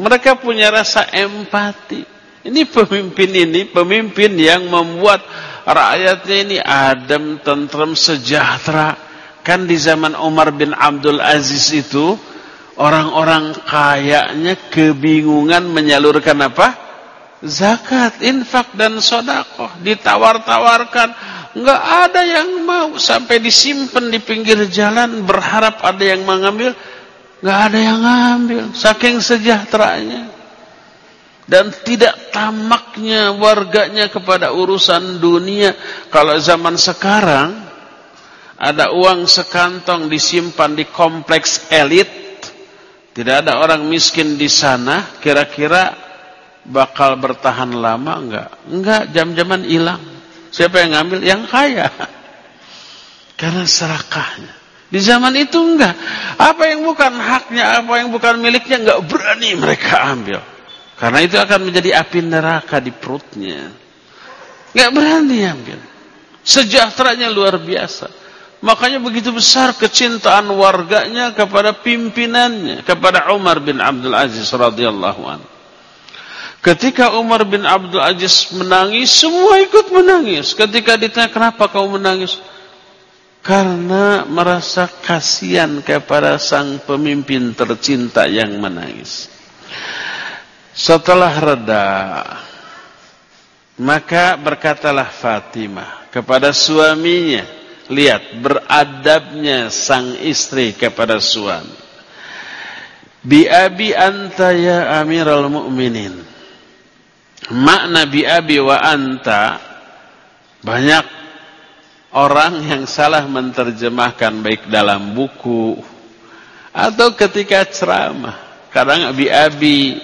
Mereka punya rasa empati. Ini pemimpin ini, pemimpin yang membuat rakyatnya ini adem, tentrem, sejahtera Kan di zaman Umar bin Abdul Aziz itu orang-orang kayaknya kebingungan menyalurkan apa? Zakat, infak dan sodakoh. Ditawar-tawarkan, nggak ada yang mau. Sampai disimpan di pinggir jalan berharap ada yang mengambil, nggak ada yang ngambil, saking sejahteranya. Dan tidak tamaknya warganya kepada urusan dunia. Kalau zaman sekarang ada uang sekantong disimpan di kompleks elit, tidak ada orang miskin di sana, kira-kira bakal bertahan lama enggak? Enggak, jam-jaman hilang. Siapa yang ngambil? Yang kaya. Karena serakahnya. Di zaman itu enggak. Apa yang bukan haknya, apa yang bukan miliknya enggak berani mereka ambil. Karena itu akan menjadi api neraka di perutnya. Enggak berani ambil. Sejahteranya luar biasa. Makanya begitu besar kecintaan warganya kepada pimpinannya, kepada Umar bin Abdul Aziz radhiyallahu anhu. Ketika Umar bin Abdul Aziz menangis, semua ikut menangis. Ketika ditanya, kenapa kau menangis? Karena merasa kasihan kepada sang pemimpin tercinta yang menangis. Setelah reda, maka berkatalah Fatimah kepada suaminya, Lihat beradabnya sang istri kepada suami. Bi abi anta ya amiral mu'minin. Makna bi abi wa anta banyak orang yang salah menerjemahkan baik dalam buku atau ketika ceramah. Kadang bi abi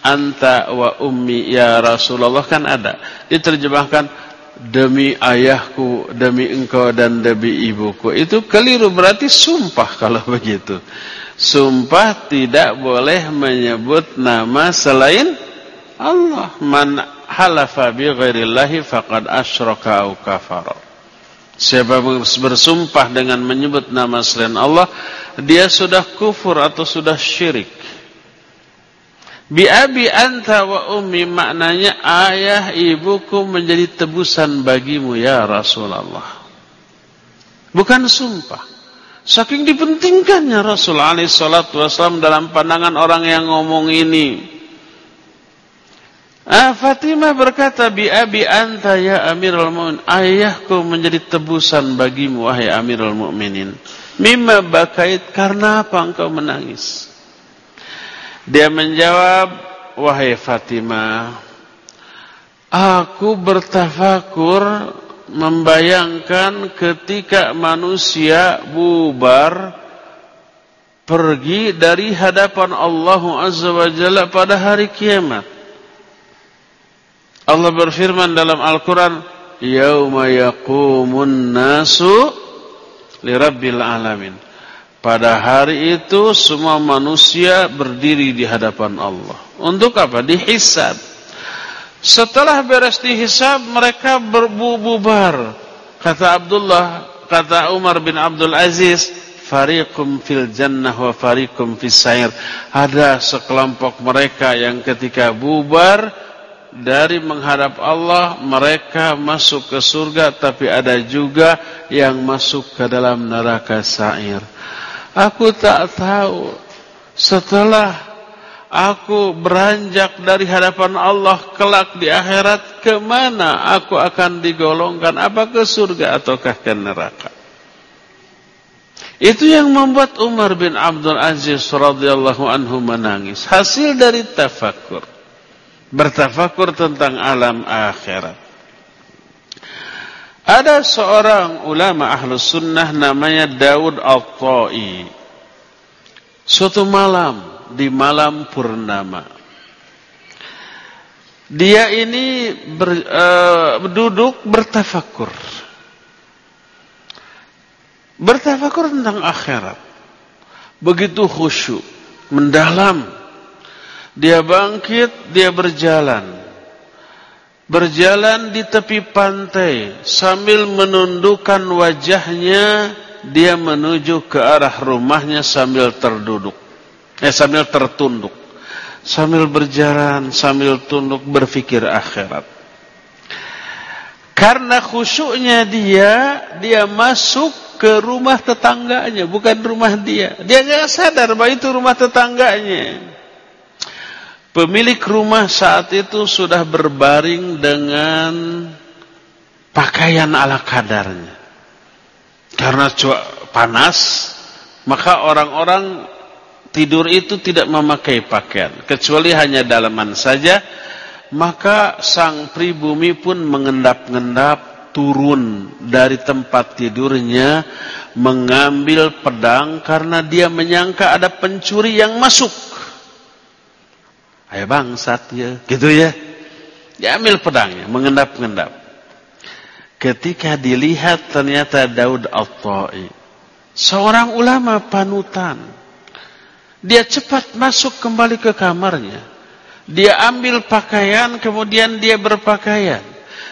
anta wa ummi ya Rasulullah kan ada. Diterjemahkan demi ayahku, demi engkau dan demi ibuku. Itu keliru berarti sumpah kalau begitu. Sumpah tidak boleh menyebut nama selain Allah. Man halafa bi ghairillahi faqad asyraka au kafara. Siapa bersumpah dengan menyebut nama selain Allah, dia sudah kufur atau sudah syirik. Bi abi anta wa ummi maknanya ayah ibuku menjadi tebusan bagimu ya Rasulullah. Bukan sumpah. Saking dipentingkannya Rasul alaihi wasallam dalam pandangan orang yang ngomong ini. Ah, Fatimah berkata, Bi abi anta ya amirul mu'min. Ayahku menjadi tebusan bagimu, wahai amirul mu'minin. Mimma bakait, karena apa engkau menangis? Dia menjawab, wahai Fatimah, aku bertafakur membayangkan ketika manusia bubar pergi dari hadapan Allah Azza wa Jalla pada hari kiamat. Allah berfirman dalam Al-Quran, Yauma yaqumun nasu lirabbil alamin. Pada hari itu semua manusia berdiri di hadapan Allah. Untuk apa? Dihisab. Setelah beres dihisab, mereka berbubar. Kata Abdullah, kata Umar bin Abdul Aziz, fariqum fil jannah wa fariqum fis sair. Ada sekelompok mereka yang ketika bubar dari menghadap Allah mereka masuk ke surga tapi ada juga yang masuk ke dalam neraka sa'ir. Aku tak tahu setelah aku beranjak dari hadapan Allah kelak di akhirat ke mana aku akan digolongkan apa ke surga ataukah ke neraka. Itu yang membuat Umar bin Abdul Aziz radhiyallahu anhu menangis hasil dari tafakur bertafakur tentang alam akhirat. Ada seorang ulama ahlus sunnah namanya Daud Al-Ta'i. Suatu malam, di malam purnama. Dia ini ber, uh, duduk bertafakur. Bertafakur tentang akhirat. Begitu khusyuk, mendalam dia bangkit, dia berjalan. Berjalan di tepi pantai sambil menundukkan wajahnya, dia menuju ke arah rumahnya sambil terduduk. Eh sambil tertunduk. Sambil berjalan, sambil tunduk berfikir akhirat. Karena khusyuknya dia, dia masuk ke rumah tetangganya, bukan rumah dia. Dia nggak sadar bahwa itu rumah tetangganya. Pemilik rumah saat itu sudah berbaring dengan pakaian ala kadarnya. Karena panas, maka orang-orang tidur itu tidak memakai pakaian. Kecuali hanya dalaman saja, maka sang pribumi pun mengendap-ngendap turun dari tempat tidurnya mengambil pedang karena dia menyangka ada pencuri yang masuk Ayo bangsat ya, gitu ya. Diambil pedangnya, mengendap-endap. Ketika dilihat ternyata Daud Al-Ta'i. Seorang ulama panutan. Dia cepat masuk kembali ke kamarnya. Dia ambil pakaian, kemudian dia berpakaian.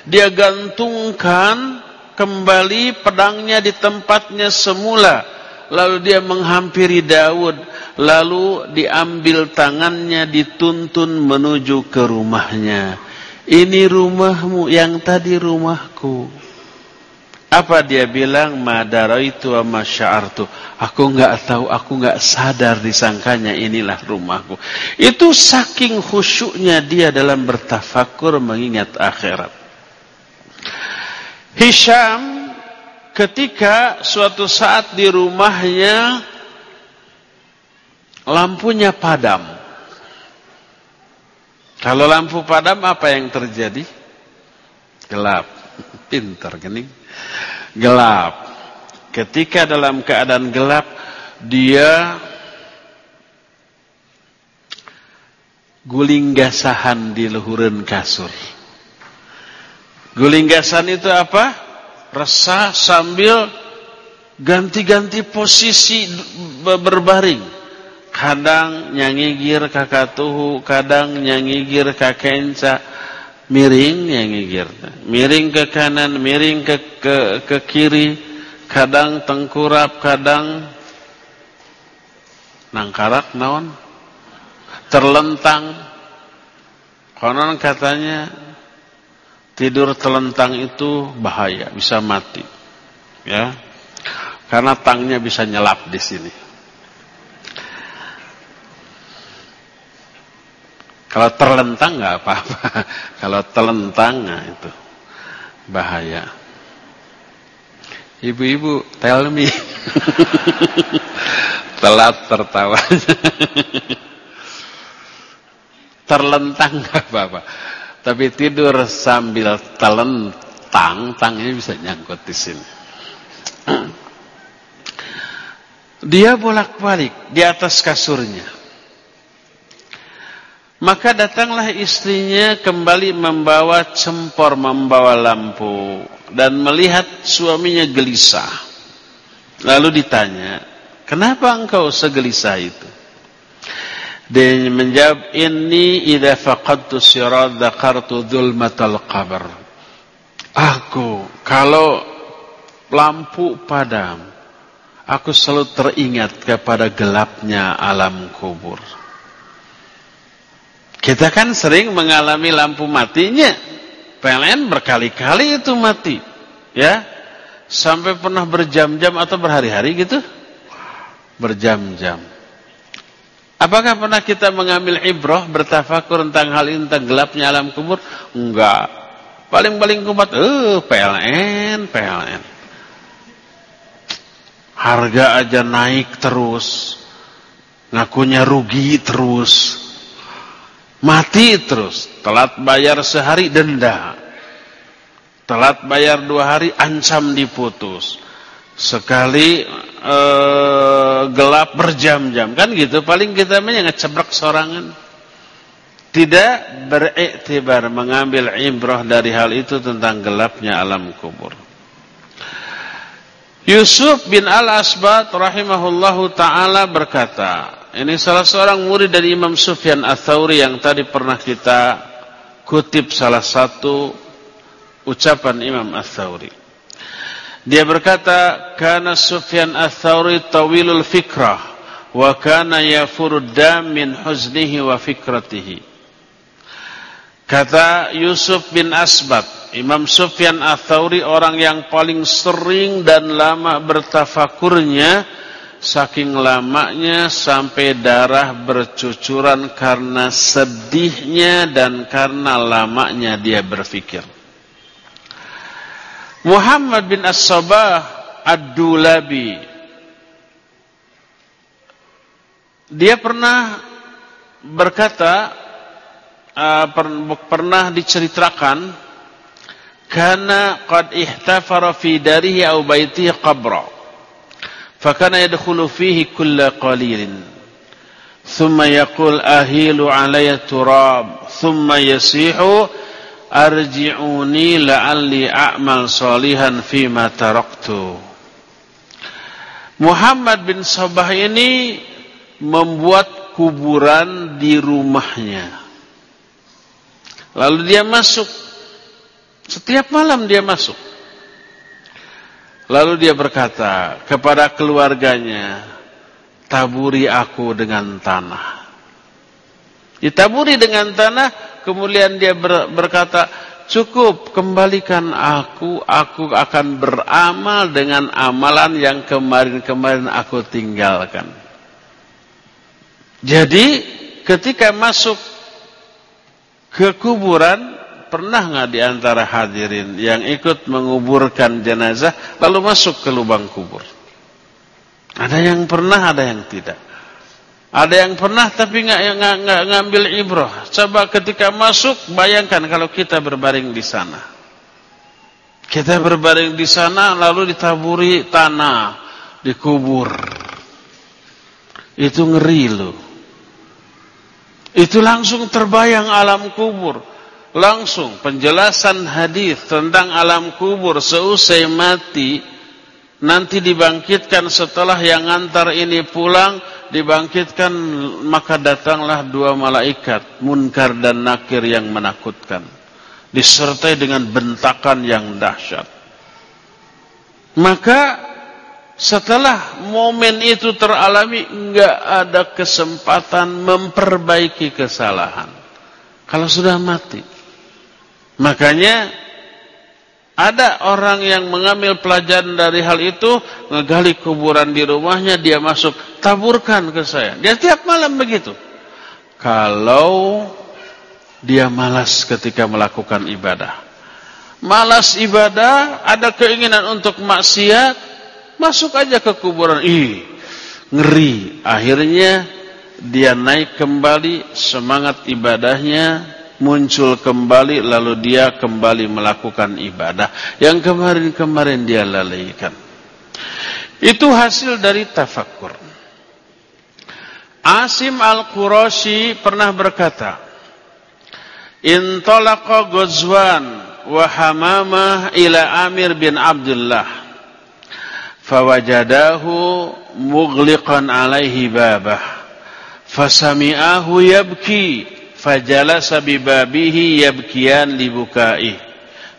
Dia gantungkan kembali pedangnya di tempatnya semula. Lalu dia menghampiri Daud. Lalu diambil tangannya dituntun menuju ke rumahnya. Ini rumahmu yang tadi rumahku. Apa dia bilang? Madaraitu wa masya'artu aku enggak tahu aku enggak sadar disangkanya inilah rumahku. Itu saking khusyuknya dia dalam bertafakur mengingat akhirat. Hisham ketika suatu saat di rumahnya lampunya padam. Kalau lampu padam apa yang terjadi? Gelap. Pintar gini. Gelap. Ketika dalam keadaan gelap dia guling gasahan di luhuran kasur. Guling gasahan itu apa? Resah sambil ganti-ganti posisi berbaring. Kadang nyangigir kakatuhu, kadang nyangigir kakenca, miring nyangigir. Miring ke kanan, miring ke, ke, ke kiri, kadang tengkurap, kadang nangkarak naon terlentang konon katanya tidur telentang itu bahaya bisa mati. Ya. Karena tangnya bisa nyelap di sini. Kalau terlentang nggak apa-apa. Kalau telentang nah itu bahaya. Ibu-ibu tell me. Telat tertawa. Terlentang nggak apa-apa tapi tidur sambil telentang tangnya bisa nyangkut di sini. Dia bolak-balik di atas kasurnya. Maka datanglah istrinya kembali membawa cempor membawa lampu dan melihat suaminya gelisah. Lalu ditanya Kenapa engkau segelisah itu? Dia menjawab, Inni idha faqadtu sirat dhakartu dhulmatal qabr. Aku, kalau lampu padam, aku selalu teringat kepada gelapnya alam kubur. Kita kan sering mengalami lampu matinya. PLN berkali-kali itu mati. Ya, sampai pernah berjam-jam atau berhari-hari gitu berjam-jam. Apakah pernah kita mengambil ibrah bertafakur tentang hal ini tentang gelapnya alam kubur? Enggak. Paling-paling kumat, eh PLN, PLN. Harga aja naik terus. Ngakunya rugi terus. Mati terus. Telat bayar sehari denda. Telat bayar dua hari ancam diputus sekali uh, gelap berjam-jam. Kan gitu paling kita mah ngecebrek sorangan. Tidak beriktibar mengambil ibrah dari hal itu tentang gelapnya alam kubur. Yusuf bin Al-Asbat rahimahullahu taala berkata ini salah seorang murid dari Imam Sufyan Ats-Tsauri yang tadi pernah kita kutip salah satu ucapan Imam Ats-Tsauri dia berkata, "Kana Sufyan Ats-Tsauri tawilul fikrah wa kana yafurud min huznihi wa fikratihi." Kata Yusuf bin Asbat, Imam Sufyan Ats-Tsauri orang yang paling sering dan lama bertafakurnya saking lamanya sampai darah bercucuran karena sedihnya dan karena lamanya dia berfikir. Muhammad bin As-Sabah Ad-Dulabi. Dia pernah berkata uh, pernah diceritakan karena qad ihtafara fi darihi aw baitihi qabra fakana yadkhulu fihi kulla qalilin. Thumma yaqul ahilu alayya turab thumma yasihu arji'uni la'alli a'mal salihan fima taraktu. Muhammad bin Sabah ini membuat kuburan di rumahnya. Lalu dia masuk. Setiap malam dia masuk. Lalu dia berkata kepada keluarganya, taburi aku dengan tanah. Ditaburi dengan tanah, Kemudian dia ber, berkata, cukup kembalikan aku, aku akan beramal dengan amalan yang kemarin-kemarin aku tinggalkan. Jadi ketika masuk ke kuburan, pernah nggak di antara hadirin yang ikut menguburkan jenazah lalu masuk ke lubang kubur? Ada yang pernah, ada yang tidak. Ada yang pernah tapi nggak nggak ngambil ibrah. Coba ketika masuk bayangkan kalau kita berbaring di sana. Kita berbaring di sana lalu ditaburi tanah, dikubur. Itu ngeri loh. Itu langsung terbayang alam kubur. Langsung penjelasan hadis tentang alam kubur seusai mati nanti dibangkitkan setelah yang antar ini pulang dibangkitkan maka datanglah dua malaikat munkar dan nakir yang menakutkan. Disertai dengan bentakan yang dahsyat. Maka setelah momen itu teralami enggak ada kesempatan memperbaiki kesalahan. Kalau sudah mati. Makanya ada orang yang mengambil pelajaran dari hal itu, ngegali kuburan di rumahnya, dia masuk, taburkan ke saya. Dia tiap malam begitu. Kalau dia malas ketika melakukan ibadah. Malas ibadah, ada keinginan untuk maksiat, masuk aja ke kuburan. Ih, ngeri. Akhirnya dia naik kembali semangat ibadahnya, muncul kembali lalu dia kembali melakukan ibadah yang kemarin-kemarin dia lalaikan. Itu hasil dari tafakkur. Asim Al-Qurashi pernah berkata, Intalaqa Ghazwan wa Hamamah ila Amir bin Abdullah fawajadahu mughliqan alaihi babah fasami'ahu yabki فجلس ببابه يبكيان لبكائه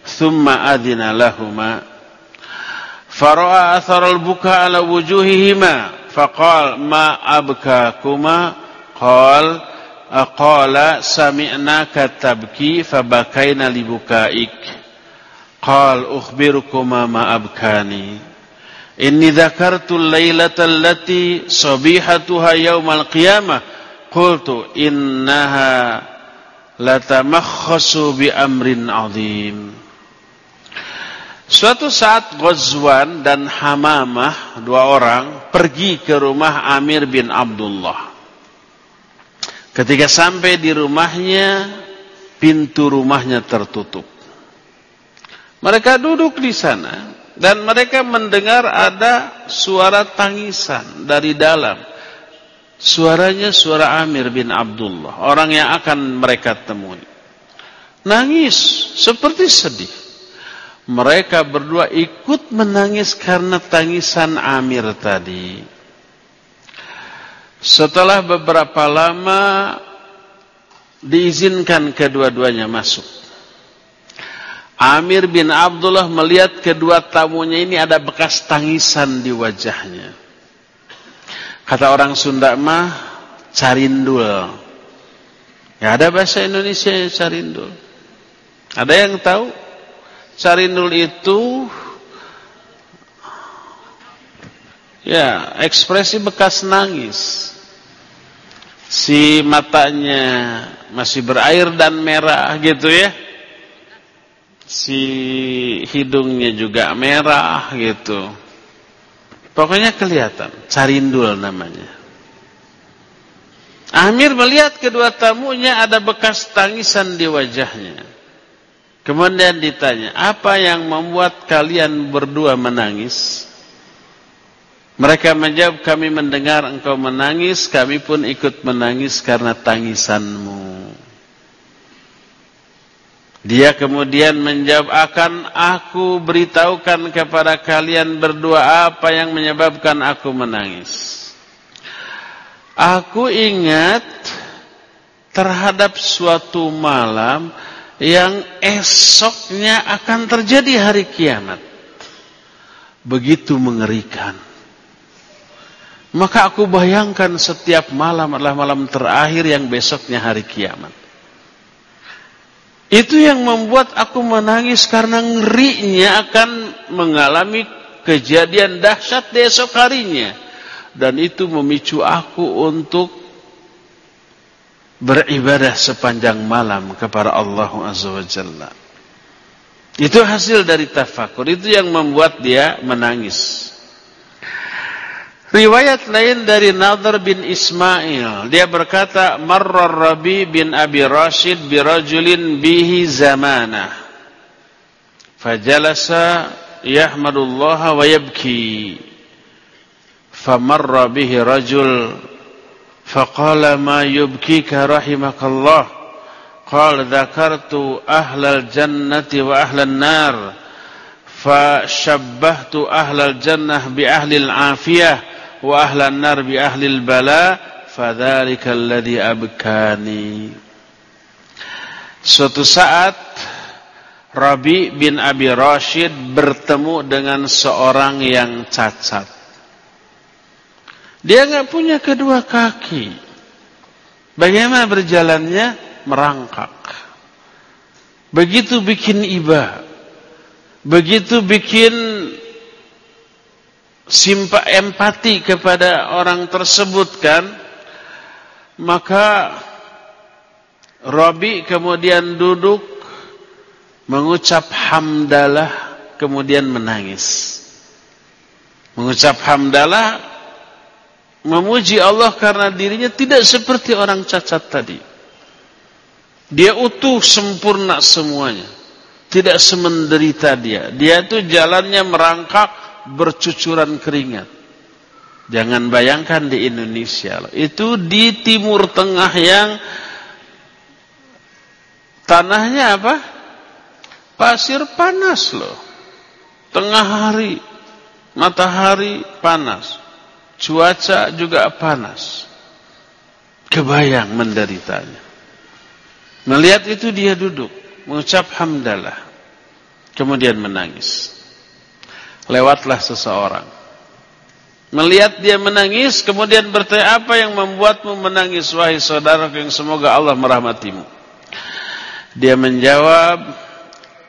ثم أذن لهما. فرأى أثر البكاء على وجوههما فقال ما أبكاكما؟ قال قال سمعناك تبكي فبكينا لبكائك. قال أخبركما ما أبكاني. إني ذكرت الليلة التي صبيحتها يوم القيامة Qultu innaha latamakhasu bi amrin azim. Suatu saat Ghazwan dan Hamamah dua orang pergi ke rumah Amir bin Abdullah. Ketika sampai di rumahnya, pintu rumahnya tertutup. Mereka duduk di sana dan mereka mendengar ada suara tangisan dari dalam. Suaranya suara Amir bin Abdullah. Orang yang akan mereka temui. Nangis. Seperti sedih. Mereka berdua ikut menangis karena tangisan Amir tadi. Setelah beberapa lama diizinkan kedua-duanya masuk. Amir bin Abdullah melihat kedua tamunya ini ada bekas tangisan di wajahnya. Kata orang Sunda mah carindul. Ya ada bahasa Indonesia carindul. Ada yang tahu? Carindul itu ya ekspresi bekas nangis. Si matanya masih berair dan merah gitu ya. Si hidungnya juga merah gitu. Pokoknya kelihatan, carindul namanya. Amir melihat kedua tamunya ada bekas tangisan di wajahnya. Kemudian ditanya, apa yang membuat kalian berdua menangis? Mereka menjawab, kami mendengar engkau menangis, kami pun ikut menangis karena tangisanmu. Dia kemudian menjawab, akan aku beritahukan kepada kalian berdua apa yang menyebabkan aku menangis. Aku ingat terhadap suatu malam yang esoknya akan terjadi hari kiamat. Begitu mengerikan. Maka aku bayangkan setiap malam adalah malam terakhir yang besoknya hari kiamat. Itu yang membuat aku menangis karena ngerinya akan mengalami kejadian dahsyat di esok harinya. Dan itu memicu aku untuk beribadah sepanjang malam kepada Allah Azza wa. Itu hasil dari tafakur. Itu yang membuat dia menangis. Riwayat lain dari Nadhr bin Ismail. Dia berkata, Marrar Rabi bin Abi Rashid birajulin bihi zamana. Fajalasa yahmadullaha wa yabki. Famarra bihi rajul Faqala ma yubkika rahimakallah. Qala dzakartu ahlal jannati wa ahlan nar. Fashabbahtu ahlal jannah bi ahlil afiyah wa ahlan nar bi ahlil bala. Fadzalika abkani. Suatu saat Rabi bin Abi Rashid bertemu dengan seorang yang cacat. Dia nggak punya kedua kaki. Bagaimana berjalannya? Merangkak. Begitu bikin iba. Begitu bikin simpa empati kepada orang tersebut kan. Maka Rabi kemudian duduk mengucap hamdalah kemudian menangis. Mengucap hamdalah memuji Allah karena dirinya tidak seperti orang cacat tadi. Dia utuh sempurna semuanya. Tidak semenderita dia. Dia itu jalannya merangkak bercucuran keringat. Jangan bayangkan di Indonesia. Itu di timur tengah yang tanahnya apa? Pasir panas loh. Tengah hari, matahari panas. Cuaca juga panas. Kebayang menderitanya. Melihat itu dia duduk. Mengucap hamdalah. Kemudian menangis. Lewatlah seseorang. Melihat dia menangis, kemudian bertanya, apa yang membuatmu menangis, wahai saudara yang semoga Allah merahmatimu. Dia menjawab,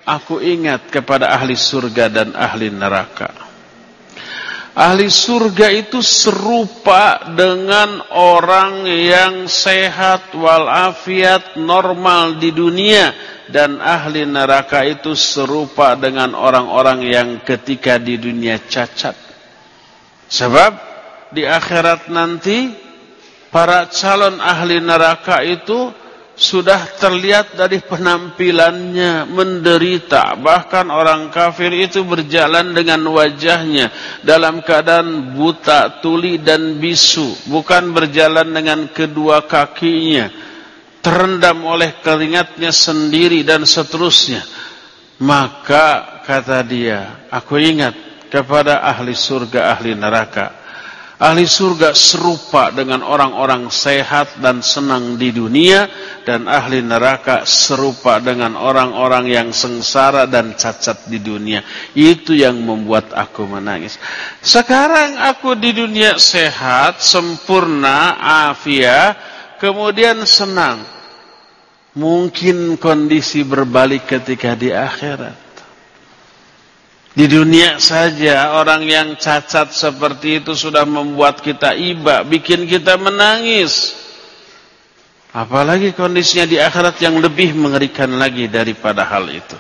aku ingat kepada ahli surga dan ahli neraka. Ahli surga itu serupa dengan orang yang sehat walafiat normal di dunia dan ahli neraka itu serupa dengan orang-orang yang ketika di dunia cacat. Sebab di akhirat nanti para calon ahli neraka itu sudah terlihat dari penampilannya menderita. Bahkan orang kafir itu berjalan dengan wajahnya dalam keadaan buta tuli dan bisu. Bukan berjalan dengan kedua kakinya. Terendam oleh keringatnya sendiri dan seterusnya. Maka kata dia aku ingat kepada ahli surga ahli neraka Ahli surga serupa dengan orang-orang sehat dan senang di dunia dan ahli neraka serupa dengan orang-orang yang sengsara dan cacat di dunia. Itu yang membuat aku menangis. Sekarang aku di dunia sehat, sempurna, afiat, kemudian senang. Mungkin kondisi berbalik ketika di akhirat. Di dunia saja orang yang cacat seperti itu sudah membuat kita iba, bikin kita menangis. Apalagi kondisinya di akhirat yang lebih mengerikan lagi daripada hal itu.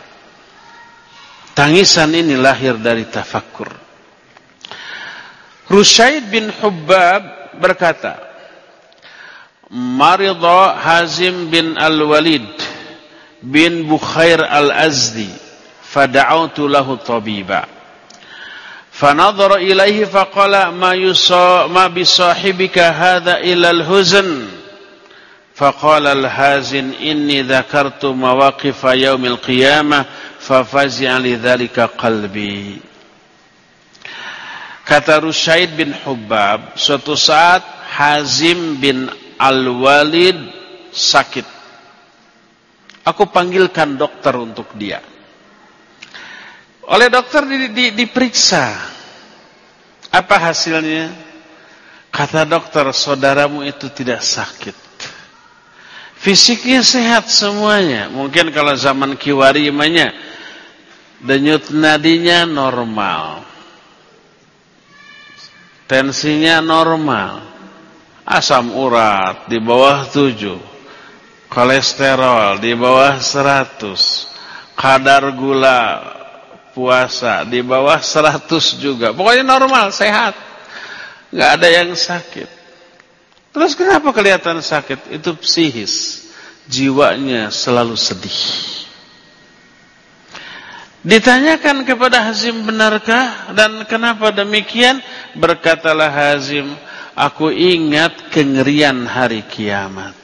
Tangisan ini lahir dari tafakkur. Rusyaid bin Hubbab berkata, Maridha Hazim bin Al-Walid bin Bukhair Al-Azdi fada'autu lahu tabiba fanadhara ilaihi faqala ma yusa ma bi sahibika hadha ila al-huzn faqala al-hazin inni dhakartu mawaqifa yaum al-qiyamah fafazi'a lidzalika qalbi kata Rusyaid bin Hubab suatu saat Hazim bin Al-Walid sakit. Aku panggilkan dokter untuk dia. Oleh dokter di, di, diperiksa. Apa hasilnya? Kata dokter, saudaramu itu tidak sakit. Fisiknya sehat semuanya. Mungkin kalau zaman kiwari imanya, denyut nadinya normal. Tensinya normal. Asam urat di bawah 7. Kolesterol di bawah 100. Kadar gula puasa di bawah 100 juga. Pokoknya normal, sehat. Gak ada yang sakit. Terus kenapa kelihatan sakit? Itu psihis. Jiwanya selalu sedih. Ditanyakan kepada Hazim benarkah dan kenapa demikian? Berkatalah Hazim, Aku ingat kengerian hari kiamat.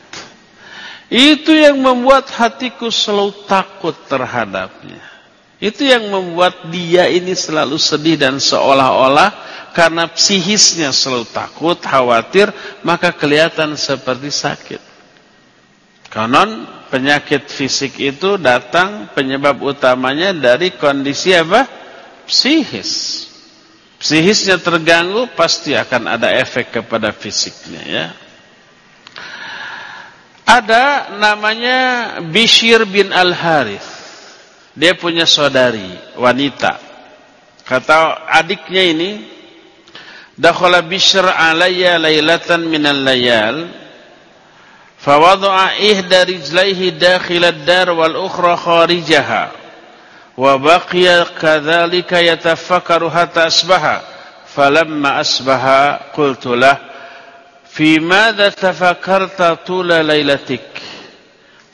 Itu yang membuat hatiku selalu takut terhadapnya. Itu yang membuat dia ini selalu sedih dan seolah-olah karena psihisnya selalu takut, khawatir, maka kelihatan seperti sakit. Konon penyakit fisik itu datang penyebab utamanya dari kondisi apa? Psihis. Psihisnya terganggu pasti akan ada efek kepada fisiknya ya. Ada namanya Bishir bin Al-Harith dia punya saudari wanita. Kata adiknya ini dakhala bishr alayya lailatan minal layal fawadha'a ihda rijlaihi dakhilad dar wal ukhra kharijaha wa baqiya kadzalika yatafakkaru hatta asbaha. Falamma asbaha qultu lah fi madza tafakkarta tula lailatik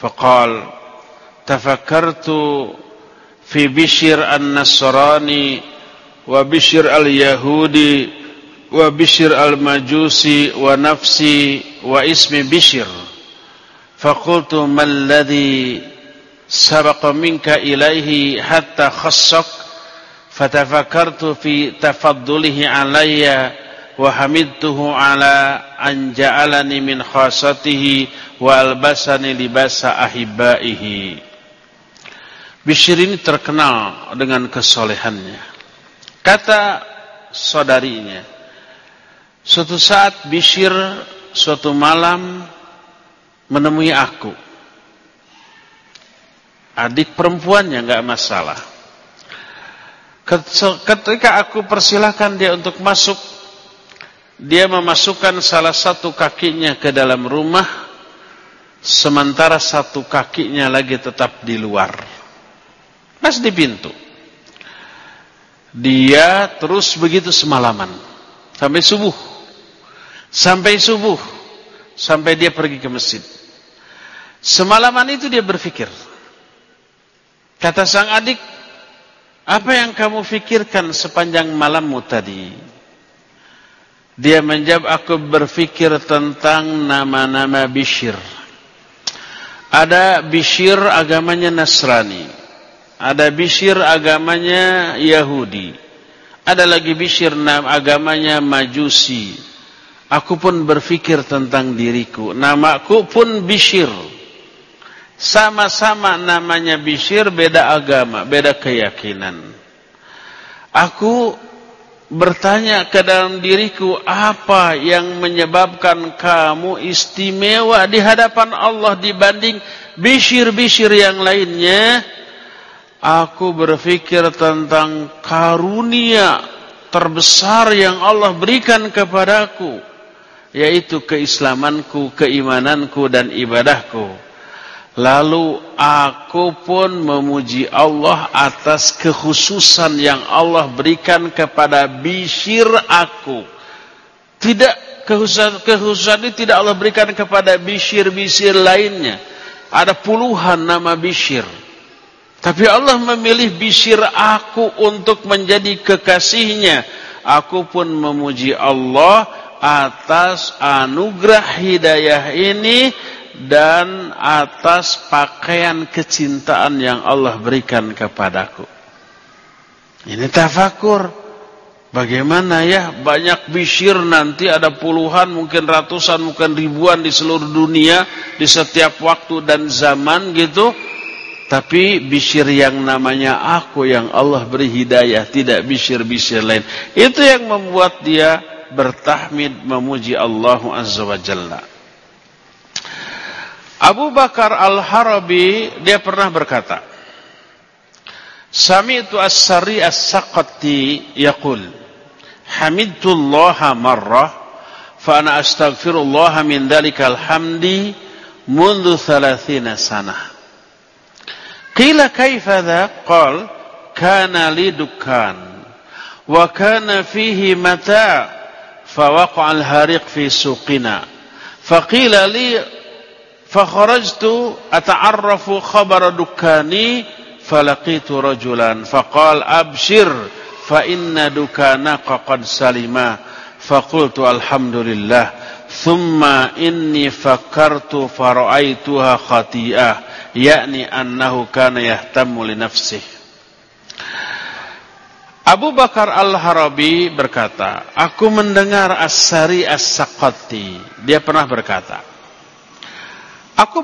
faqal tafakkartu في بشر النصراني وبشر اليهودي وبشر المجوسي ونفسي واسم بشر. فقلت ما الذي سبق منك إليه حتى خصك؟ فتفكرت في تفضله علي وحمدته على أن جعلني من خاصته وألبسني لباس أحبائه. Bishir ini terkenal dengan kesolehannya. Kata saudarinya, suatu saat Bishir suatu malam menemui aku. Adik perempuannya nggak masalah. Ketika aku persilahkan dia untuk masuk, dia memasukkan salah satu kakinya ke dalam rumah, sementara satu kakinya lagi tetap di luar. Pas di pintu. Dia terus begitu semalaman. Sampai subuh. Sampai subuh. Sampai dia pergi ke masjid. Semalaman itu dia berpikir. Kata sang adik, apa yang kamu pikirkan sepanjang malammu tadi? Dia menjawab, aku berpikir tentang nama-nama Bishir. Ada Bishir agamanya Nasrani. Ada Bishir agamanya Yahudi. Ada lagi Bishir agamanya Majusi. Aku pun berpikir tentang diriku. Namaku pun Bishir. Sama-sama namanya Bishir, beda agama, beda keyakinan. Aku bertanya ke dalam diriku, apa yang menyebabkan kamu istimewa di hadapan Allah dibanding Bishir-Bishir yang lainnya? Aku berpikir tentang karunia terbesar yang Allah berikan kepadaku, yaitu keislamanku, keimananku, dan ibadahku. Lalu aku pun memuji Allah atas kekhususan yang Allah berikan kepada Bishir aku. Tidak kekhususan, kekhususan ini tidak Allah berikan kepada Bishir-Bishir lainnya. Ada puluhan nama Bishir. Tapi Allah memilih Bishir aku untuk menjadi kekasihnya. Aku pun memuji Allah atas anugerah hidayah ini dan atas pakaian kecintaan yang Allah berikan kepadaku. Ini tafakur. Bagaimana ya banyak bishir nanti ada puluhan mungkin ratusan mungkin ribuan di seluruh dunia di setiap waktu dan zaman gitu. Tapi bishir yang namanya aku yang Allah beri hidayah tidak bishir-bishir lain. Itu yang membuat dia bertahmid memuji Allah Azza wa Jalla. Abu Bakar Al-Harabi dia pernah berkata, Sami'tu as-sari as-saqati yaqul, Hamidtullaha marrah, fa ana astaghfirullah min dhalikal hamdi منذ kila kaifa dha? Qal kana li dukkan wa kana fihi mata fawaqa al-hariq fi suqina. fakila li fakharajtu ata'arrafu khabara dukkani falaqitu rajulan faqal abshir fa inna dukanaka qad salima faqultu alhamdulillah thumma inni fakartu faraaituha khati'ah yakni annahu kana yahtammu li nafsihi Abu Bakar Al-Harabi berkata, aku mendengar As-Sari As-Saqati. Dia pernah berkata, aku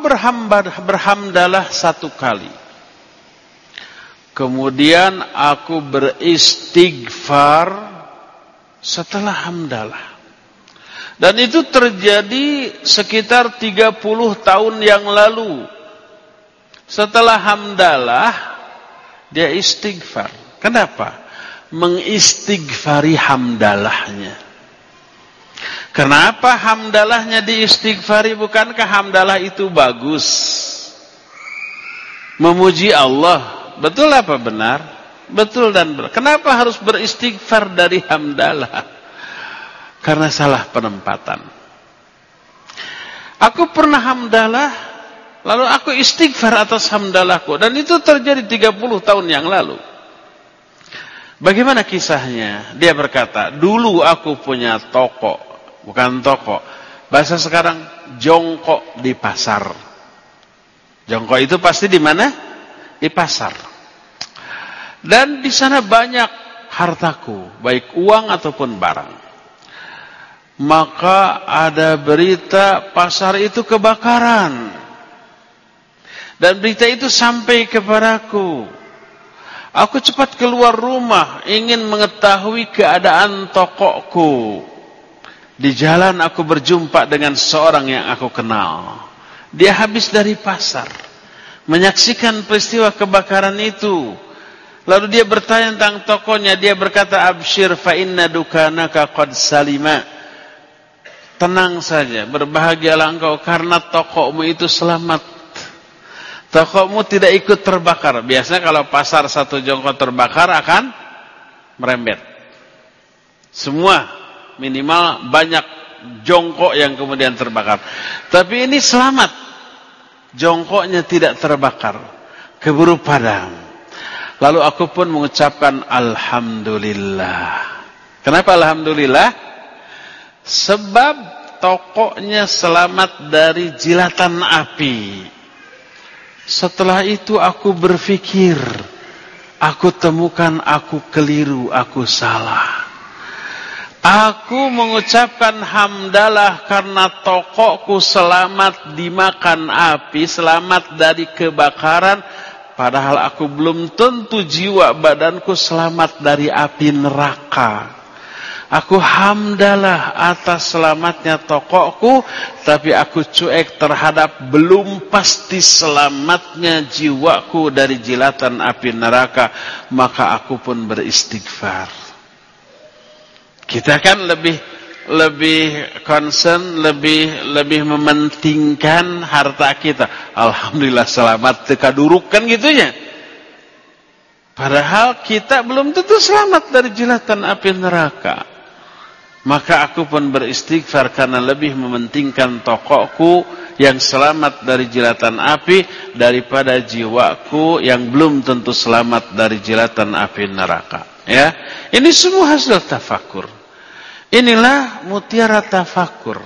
berhamdalah satu kali. Kemudian aku beristighfar setelah hamdalah. Dan itu terjadi sekitar 30 tahun yang lalu. Setelah hamdalah, dia istighfar. Kenapa? mengistighfari hamdalahnya. Kenapa hamdalahnya diistighfari? Bukankah hamdalah itu bagus? Memuji Allah. Betul apa benar? Betul dan benar. Kenapa harus beristighfar dari hamdalah? Karena salah penempatan. Aku pernah hamdalah, lalu aku istighfar atas hamdalahku. Dan itu terjadi 30 tahun yang lalu. Bagaimana kisahnya? Dia berkata, dulu aku punya toko, bukan toko. Bahasa sekarang jongkok di pasar. Jongkok itu pasti di mana? Di pasar. Dan di sana banyak hartaku, baik uang ataupun barang. Maka ada berita pasar itu kebakaran. Dan berita itu sampai kepadaku. Aku cepat keluar rumah ingin mengetahui keadaan tokoku. Di jalan aku berjumpa dengan seorang yang aku kenal. Dia habis dari pasar. Menyaksikan peristiwa kebakaran itu. Lalu dia bertanya tentang tokonya. Dia berkata, Abshir fa inna dukanaka qad salima. Tenang saja, berbahagialah engkau karena tokomu itu selamat Tokomu tidak ikut terbakar. Biasanya kalau pasar satu jongkok terbakar akan merembet. Semua minimal banyak jongkok yang kemudian terbakar. Tapi ini selamat. Jongkoknya tidak terbakar. Keburu padam. Lalu aku pun mengucapkan Alhamdulillah. Kenapa Alhamdulillah? Sebab tokonya selamat dari jilatan api. Setelah itu aku berpikir, aku temukan aku keliru, aku salah. Aku mengucapkan hamdalah karena tokoku selamat dimakan api, selamat dari kebakaran. Padahal aku belum tentu jiwa badanku selamat dari api neraka. Aku hamdalah atas selamatnya tokoku, tapi aku cuek terhadap belum pasti selamatnya jiwaku dari jilatan api neraka, maka aku pun beristighfar. Kita kan lebih lebih concern, lebih lebih mementingkan harta kita. Alhamdulillah selamat teka duruk kan gitunya. Padahal kita belum tentu selamat dari jilatan api neraka. Maka aku pun beristighfar karena lebih mementingkan tokoku yang selamat dari jilatan api daripada jiwaku yang belum tentu selamat dari jilatan api neraka. Ya, ini semua hasil tafakur. Inilah mutiara tafakur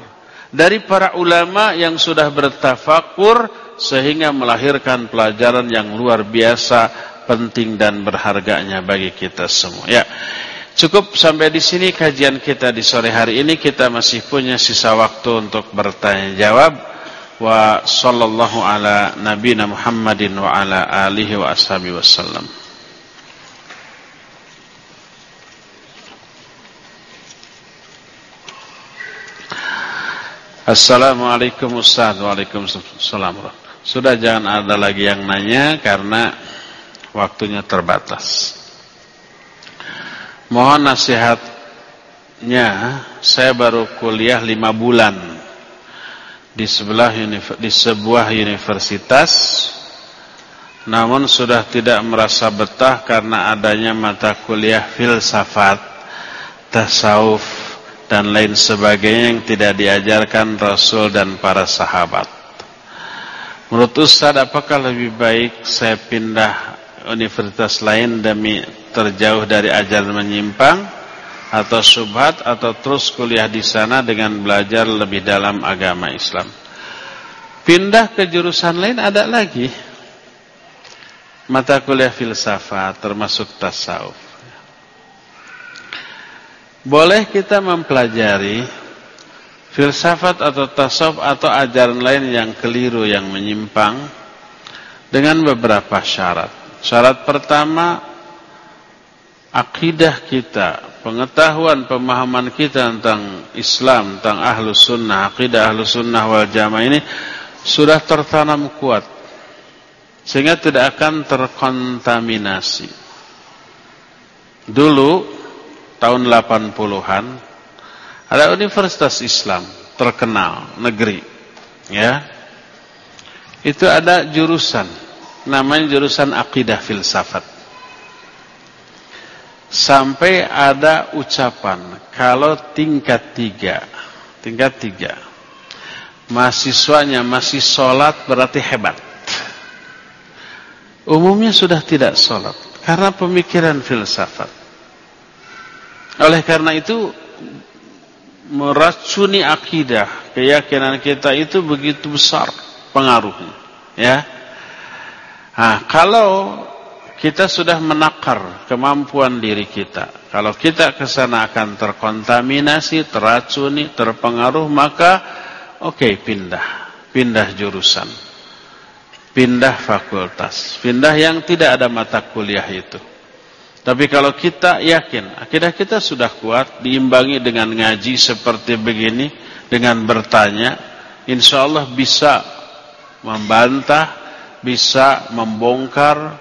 dari para ulama yang sudah bertafakur sehingga melahirkan pelajaran yang luar biasa penting dan berharganya bagi kita semua. Ya. Cukup sampai di sini kajian kita di sore hari ini. Kita masih punya sisa waktu untuk bertanya jawab. Wa sallallahu ala nabina Muhammadin wa ala alihi wa ashabi wasallam. Assalamualaikum Ustaz Waalaikumsalam Sudah jangan ada lagi yang nanya Karena waktunya terbatas Mohon nasihatnya, saya baru kuliah lima bulan di sebelah di sebuah universitas, namun sudah tidak merasa betah karena adanya mata kuliah filsafat, tasawuf dan lain sebagainya yang tidak diajarkan Rasul dan para sahabat. Menurut Ustaz, apakah lebih baik saya pindah universitas lain demi terjauh dari ajaran menyimpang atau subhat atau terus kuliah di sana dengan belajar lebih dalam agama Islam. Pindah ke jurusan lain ada lagi. Mata kuliah filsafat termasuk tasawuf. Boleh kita mempelajari filsafat atau tasawuf atau ajaran lain yang keliru yang menyimpang dengan beberapa syarat. Syarat pertama akidah kita, pengetahuan pemahaman kita tentang Islam, tentang ahlus sunnah, akidah ahlus sunnah wal jamaah ini sudah tertanam kuat sehingga tidak akan terkontaminasi. Dulu tahun 80-an ada universitas Islam terkenal negeri ya. Itu ada jurusan namanya jurusan akidah filsafat. Sampai ada ucapan kalau tingkat tiga, tingkat tiga mahasiswanya masih sholat berarti hebat. Umumnya sudah tidak sholat karena pemikiran filsafat. Oleh karena itu meracuni akidah, keyakinan kita itu begitu besar pengaruhnya. Ya, nah, kalau kita sudah menakar kemampuan diri kita, kalau kita ke sana akan terkontaminasi, teracuni, terpengaruh, maka Oke, okay, pindah. Pindah jurusan. Pindah fakultas. Pindah yang tidak ada mata kuliah itu. Tapi kalau kita yakin, akidah kita sudah kuat, diimbangi dengan ngaji seperti begini, dengan bertanya, insya Allah bisa membantah, bisa membongkar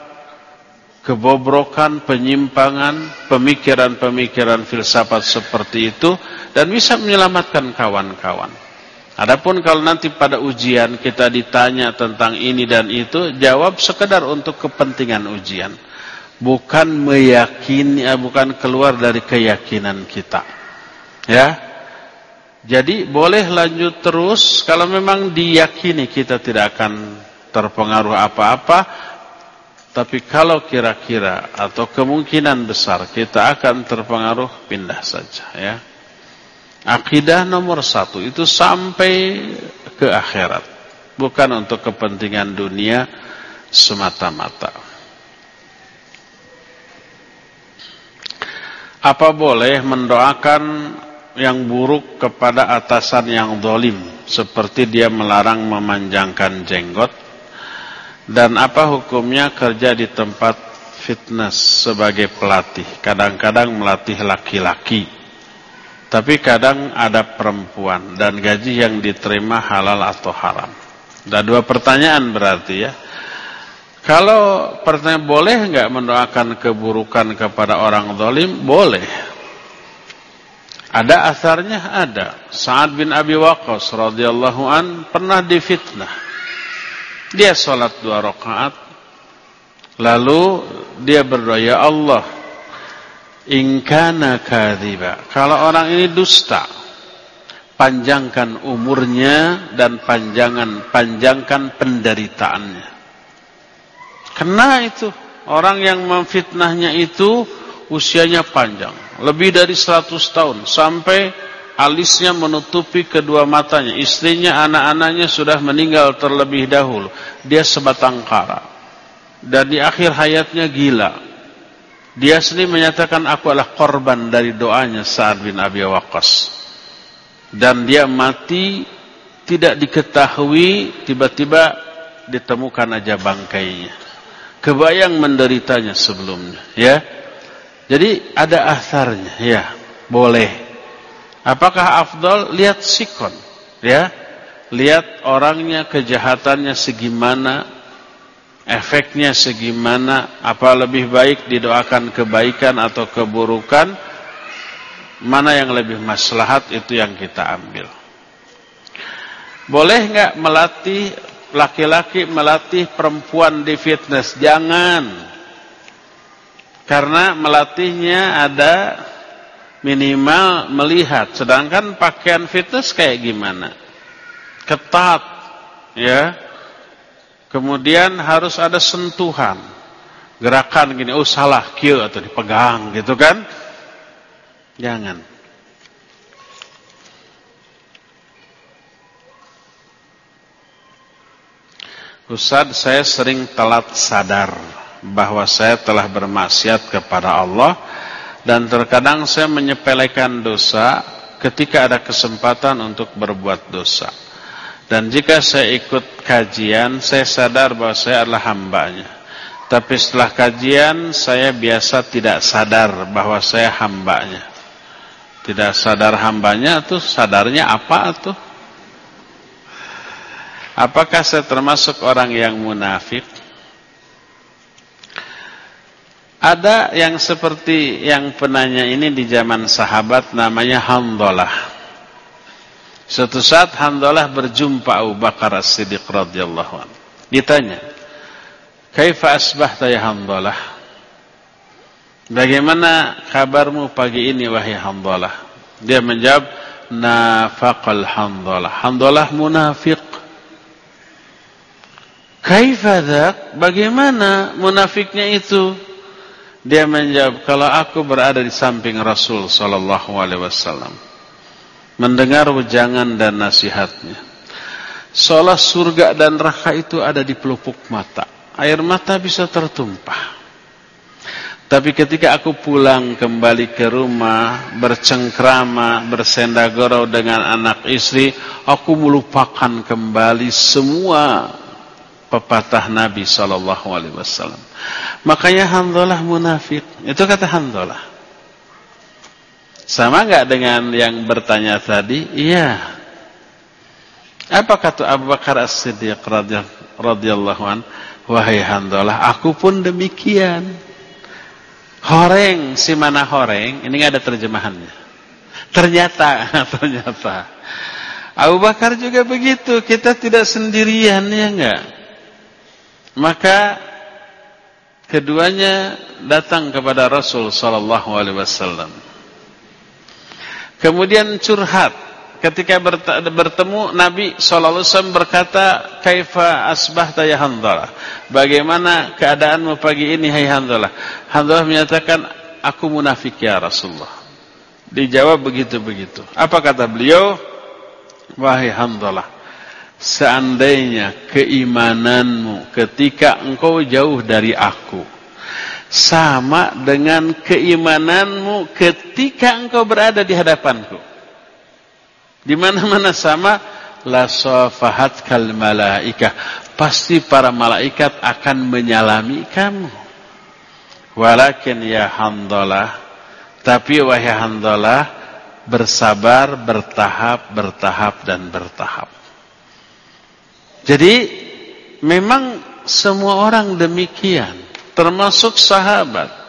kebobrokan, penyimpangan, pemikiran-pemikiran filsafat seperti itu, dan bisa menyelamatkan kawan-kawan. Adapun kalau nanti pada ujian kita ditanya tentang ini dan itu, jawab sekedar untuk kepentingan ujian. Bukan meyakini, eh, bukan keluar dari keyakinan kita. Ya. Jadi boleh lanjut terus kalau memang diyakini kita tidak akan terpengaruh apa-apa. Tapi kalau kira-kira atau kemungkinan besar kita akan terpengaruh, pindah saja ya. Akidah nomor satu itu sampai ke akhirat. Bukan untuk kepentingan dunia semata-mata. Apa boleh mendoakan yang buruk kepada atasan yang dolim. Seperti dia melarang memanjangkan jenggot. Dan apa hukumnya kerja di tempat fitness sebagai pelatih. Kadang-kadang melatih laki-laki tapi kadang ada perempuan dan gaji yang diterima halal atau haram. Ada dua pertanyaan berarti ya. Kalau pertanyaan boleh nggak mendoakan keburukan kepada orang zalim? Boleh. Ada asarnya ada. Sa'ad bin Abi Waqqas radhiyallahu an pernah difitnah. Dia sholat dua rakaat. Lalu dia berdoa, "Ya Allah, Ingkana kadhiba. Kalau orang ini dusta, panjangkan umurnya dan panjangan panjangkan penderitaannya. Karena itu orang yang memfitnahnya itu usianya panjang, lebih dari 100 tahun sampai alisnya menutupi kedua matanya. Istrinya, anak-anaknya sudah meninggal terlebih dahulu. Dia sebatang kara. Dan di akhir hayatnya gila dia sendiri menyatakan aku adalah korban dari doanya Sa'ad bin Abi Waqqas. Dan dia mati tidak diketahui tiba-tiba ditemukan aja bangkainya. Kebayang menderitanya sebelumnya, ya. Jadi ada asarnya, ya. Boleh. Apakah afdol? Lihat sikon, ya. Lihat orangnya, kejahatannya segimana, efeknya segimana, apa lebih baik didoakan kebaikan atau keburukan, mana yang lebih maslahat itu yang kita ambil. Boleh nggak melatih laki-laki melatih perempuan di fitness? Jangan. Karena melatihnya ada minimal melihat. Sedangkan pakaian fitness kayak gimana? Ketat, ya Kemudian harus ada sentuhan. Gerakan gini, oh salah, kill atau dipegang gitu kan. Jangan. Ustaz, saya sering telat sadar bahwa saya telah bermaksiat kepada Allah dan terkadang saya menyepelekan dosa ketika ada kesempatan untuk berbuat dosa. Dan jika saya ikut kajian, saya sadar bahwa saya adalah hambanya. Tapi setelah kajian, saya biasa tidak sadar bahwa saya hambanya. Tidak sadar hambanya itu sadarnya apa tuh? Apakah saya termasuk orang yang munafik? Ada yang seperti yang penanya ini di zaman sahabat namanya Handalah. Suatu saat Handalah berjumpa Abu Bakar As-Siddiq radhiyallahu anhu. Ditanya, "Kaifa asbahta ya Handalah?" Bagaimana kabarmu pagi ini wahai Handalah? Dia menjawab, "Nafaqal Handalah." Handalah munafik. Kaifadak? Bagaimana munafiknya itu? Dia menjawab, kalau aku berada di samping Rasul sallallahu alaihi wasallam, mendengar wejangan dan nasihatnya. Seolah surga dan neraka itu ada di pelupuk mata. Air mata bisa tertumpah. Tapi ketika aku pulang kembali ke rumah, bercengkrama, bersendagorau dengan anak istri, aku melupakan kembali semua pepatah Nabi Shallallahu Alaihi Wasallam. Makanya Handolah munafik. Itu kata Handolah. Sama nggak dengan yang bertanya tadi? Iya. Apa kata Abu Bakar As-Siddiq radhiyallahu an? Wahai Handolah, aku pun demikian. Horeng, si mana horeng? Ini nggak ada terjemahannya. Ternyata, ternyata. Abu Bakar juga begitu. Kita tidak sendirian ya enggak? Maka keduanya datang kepada Rasul sallallahu alaihi wasallam. Kemudian curhat ketika bertemu Nabi sallallahu alaihi wasallam berkata, "Kaifa asbahta ya Handalah?" Bagaimana keadaanmu pagi ini hai Handalah? Handalah menyatakan, "Aku munafik ya Rasulullah." Dijawab begitu-begitu. Apa kata beliau? Wahai Handalah, seandainya keimananmu ketika engkau jauh dari aku sama dengan keimananmu ketika engkau berada di hadapanku. Di mana-mana sama la safahat kal malaika pasti para malaikat akan menyalami kamu. Walakin ya hamdalah tapi wahai hamdalah bersabar bertahap bertahap dan bertahap jadi memang semua orang demikian, termasuk sahabat.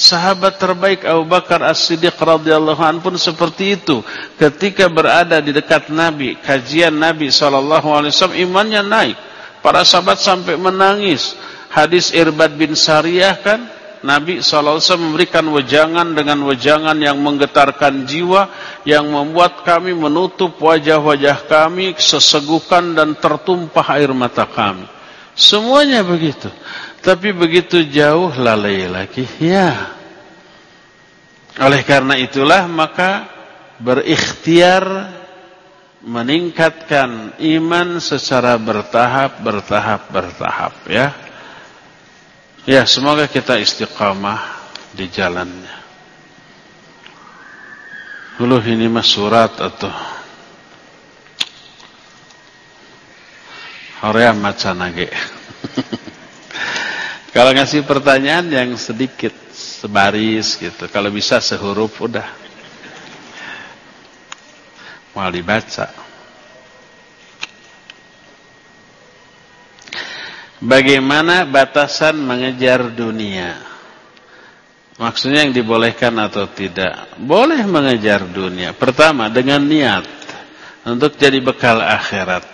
Sahabat terbaik Abu Bakar As-Siddiq radhiyallahu anhu pun seperti itu. Ketika berada di dekat Nabi, kajian Nabi wasallam imannya naik. Para sahabat sampai menangis. Hadis Irbad bin Sariyah kan Nabi SAW memberikan wejangan dengan wejangan yang menggetarkan jiwa, yang membuat kami menutup wajah-wajah kami, sesegukan dan tertumpah air mata kami. Semuanya begitu. Tapi begitu jauh lalai lagi. Ya. Oleh karena itulah maka berikhtiar meningkatkan iman secara bertahap, bertahap, bertahap. Ya. Ya, semoga kita istiqamah di jalannya. Dulu ini mah surat atau Horea macanage. Kalau ngasih pertanyaan yang sedikit, sebaris gitu. Kalau bisa sehuruf udah. Mau dibaca. Bagaimana batasan mengejar dunia? Maksudnya yang dibolehkan atau tidak? Boleh mengejar dunia. Pertama, dengan niat. Untuk jadi bekal akhirat.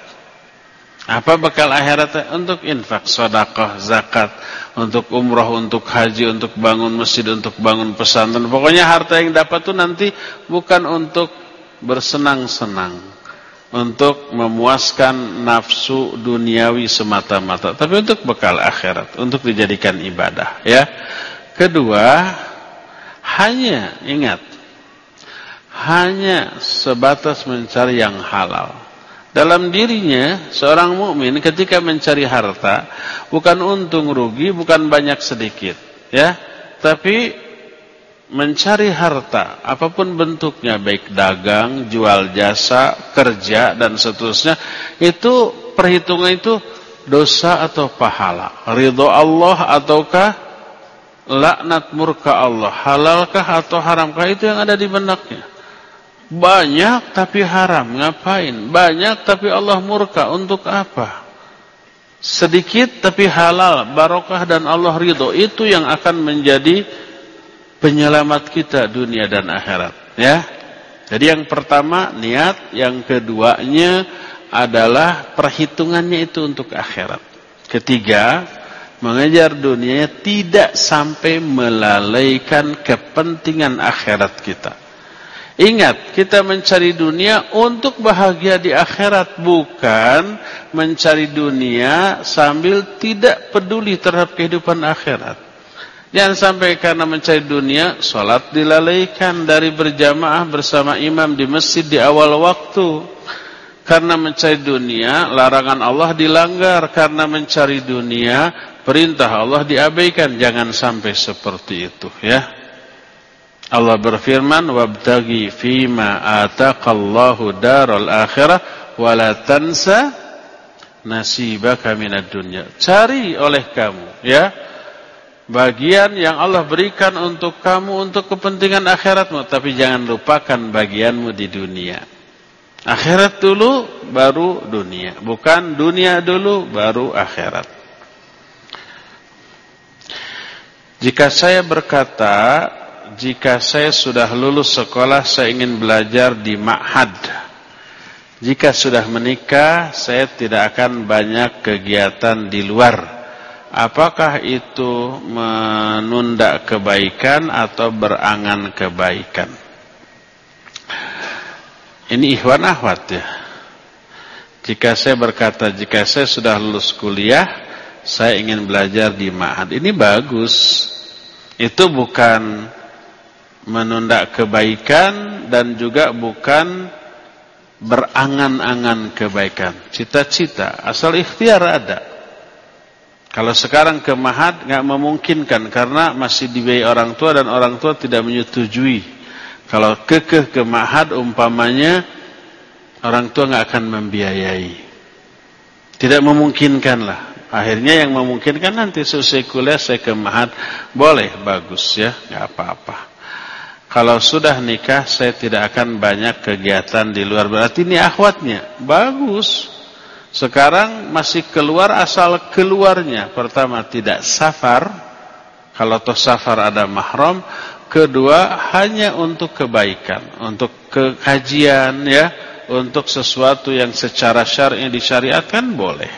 Apa bekal akhirat? Untuk infak, sodakoh, zakat. Untuk umroh, untuk haji, untuk bangun masjid, untuk bangun pesantren. Pokoknya harta yang dapat itu nanti bukan untuk bersenang-senang untuk memuaskan nafsu duniawi semata-mata, tapi untuk bekal akhirat, untuk dijadikan ibadah, ya. Kedua, hanya ingat, hanya sebatas mencari yang halal. Dalam dirinya seorang mukmin ketika mencari harta bukan untung rugi, bukan banyak sedikit, ya, tapi mencari harta apa pun bentuknya baik dagang, jual jasa, kerja dan seterusnya itu perhitungan itu dosa atau pahala, ridho Allah ataukah laknat murka Allah, halalkah atau haramkah itu yang ada di benaknya. Banyak tapi haram, ngapain? Banyak tapi Allah murka, untuk apa? Sedikit tapi halal, barokah dan Allah ridho. Itu yang akan menjadi penyelamat kita dunia dan akhirat. Ya. Jadi yang pertama niat, yang keduanya adalah perhitungannya itu untuk akhirat. Ketiga, mengejar dunia tidak sampai melalaikan kepentingan akhirat kita. Ingat, kita mencari dunia untuk bahagia di akhirat, bukan mencari dunia sambil tidak peduli terhadap kehidupan akhirat. Jangan sampai karena mencari dunia, sholat dilalaikan dari berjamaah bersama imam di masjid di awal waktu. Karena mencari dunia, larangan Allah dilanggar. Karena mencari dunia, perintah Allah diabaikan. Jangan sampai seperti itu ya. Allah berfirman wabtagi fima ataqallahu daral akhirah wala tansa nasibaka minad dunya. Cari oleh kamu ya bagian yang Allah berikan untuk kamu untuk kepentingan akhiratmu tapi jangan lupakan bagianmu di dunia. Akhirat dulu baru dunia, bukan dunia dulu baru akhirat. Jika saya berkata jika saya sudah lulus sekolah saya ingin belajar di ma'had. Jika sudah menikah saya tidak akan banyak kegiatan di luar. Apakah itu menunda kebaikan atau berangan kebaikan? Ini ikhwan ahwat ya. Jika saya berkata jika saya sudah lulus kuliah saya ingin belajar di ma'had. Ini bagus. Itu bukan menunda kebaikan dan juga bukan berangan-angan kebaikan. Cita-cita asal ikhtiar ada. Kalau sekarang ke mahat nggak memungkinkan karena masih dibiayai orang tua dan orang tua tidak menyetujui. Kalau kekeh ke mahat umpamanya orang tua nggak akan membiayai. Tidak memungkinkan lah. Akhirnya yang memungkinkan nanti selesai kuliah saya ke mahat boleh bagus ya nggak apa-apa. Kalau sudah nikah saya tidak akan banyak kegiatan di luar. Berarti ini akhwatnya. Bagus. Sekarang masih keluar asal keluarnya. Pertama tidak safar. Kalau toh safar ada mahram. Kedua hanya untuk kebaikan. Untuk kekajian ya. Untuk sesuatu yang secara syar'i disyariatkan boleh.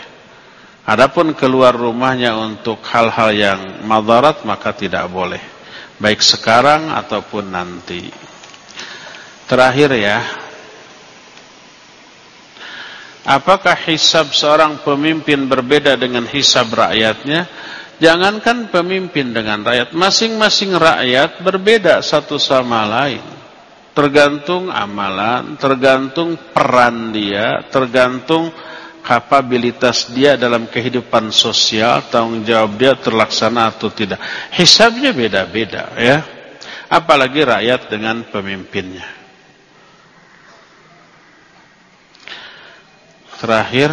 Adapun keluar rumahnya untuk hal-hal yang madarat maka tidak boleh baik sekarang ataupun nanti. Terakhir ya. Apakah hisab seorang pemimpin berbeda dengan hisab rakyatnya? Jangankan pemimpin dengan rakyat, masing-masing rakyat berbeda satu sama lain. Tergantung amalan, tergantung peran dia, tergantung kapabilitas dia dalam kehidupan sosial, tanggung jawab dia terlaksana atau tidak. Hisabnya beda-beda ya. Apalagi rakyat dengan pemimpinnya. Terakhir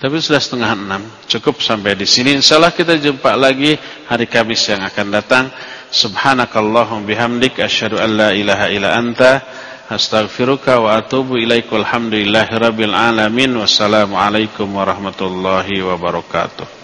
Tapi sudah setengah enam, cukup sampai di sini. Insyaallah kita jumpa lagi hari Kamis yang akan datang. Subhanakallahum bihamdik asyhadu an la ilaha illa anta astaghfiruka wa atubu ilaika alhamdulillahi rabbil alamin wassalamu alaikum warahmatullahi wabarakatuh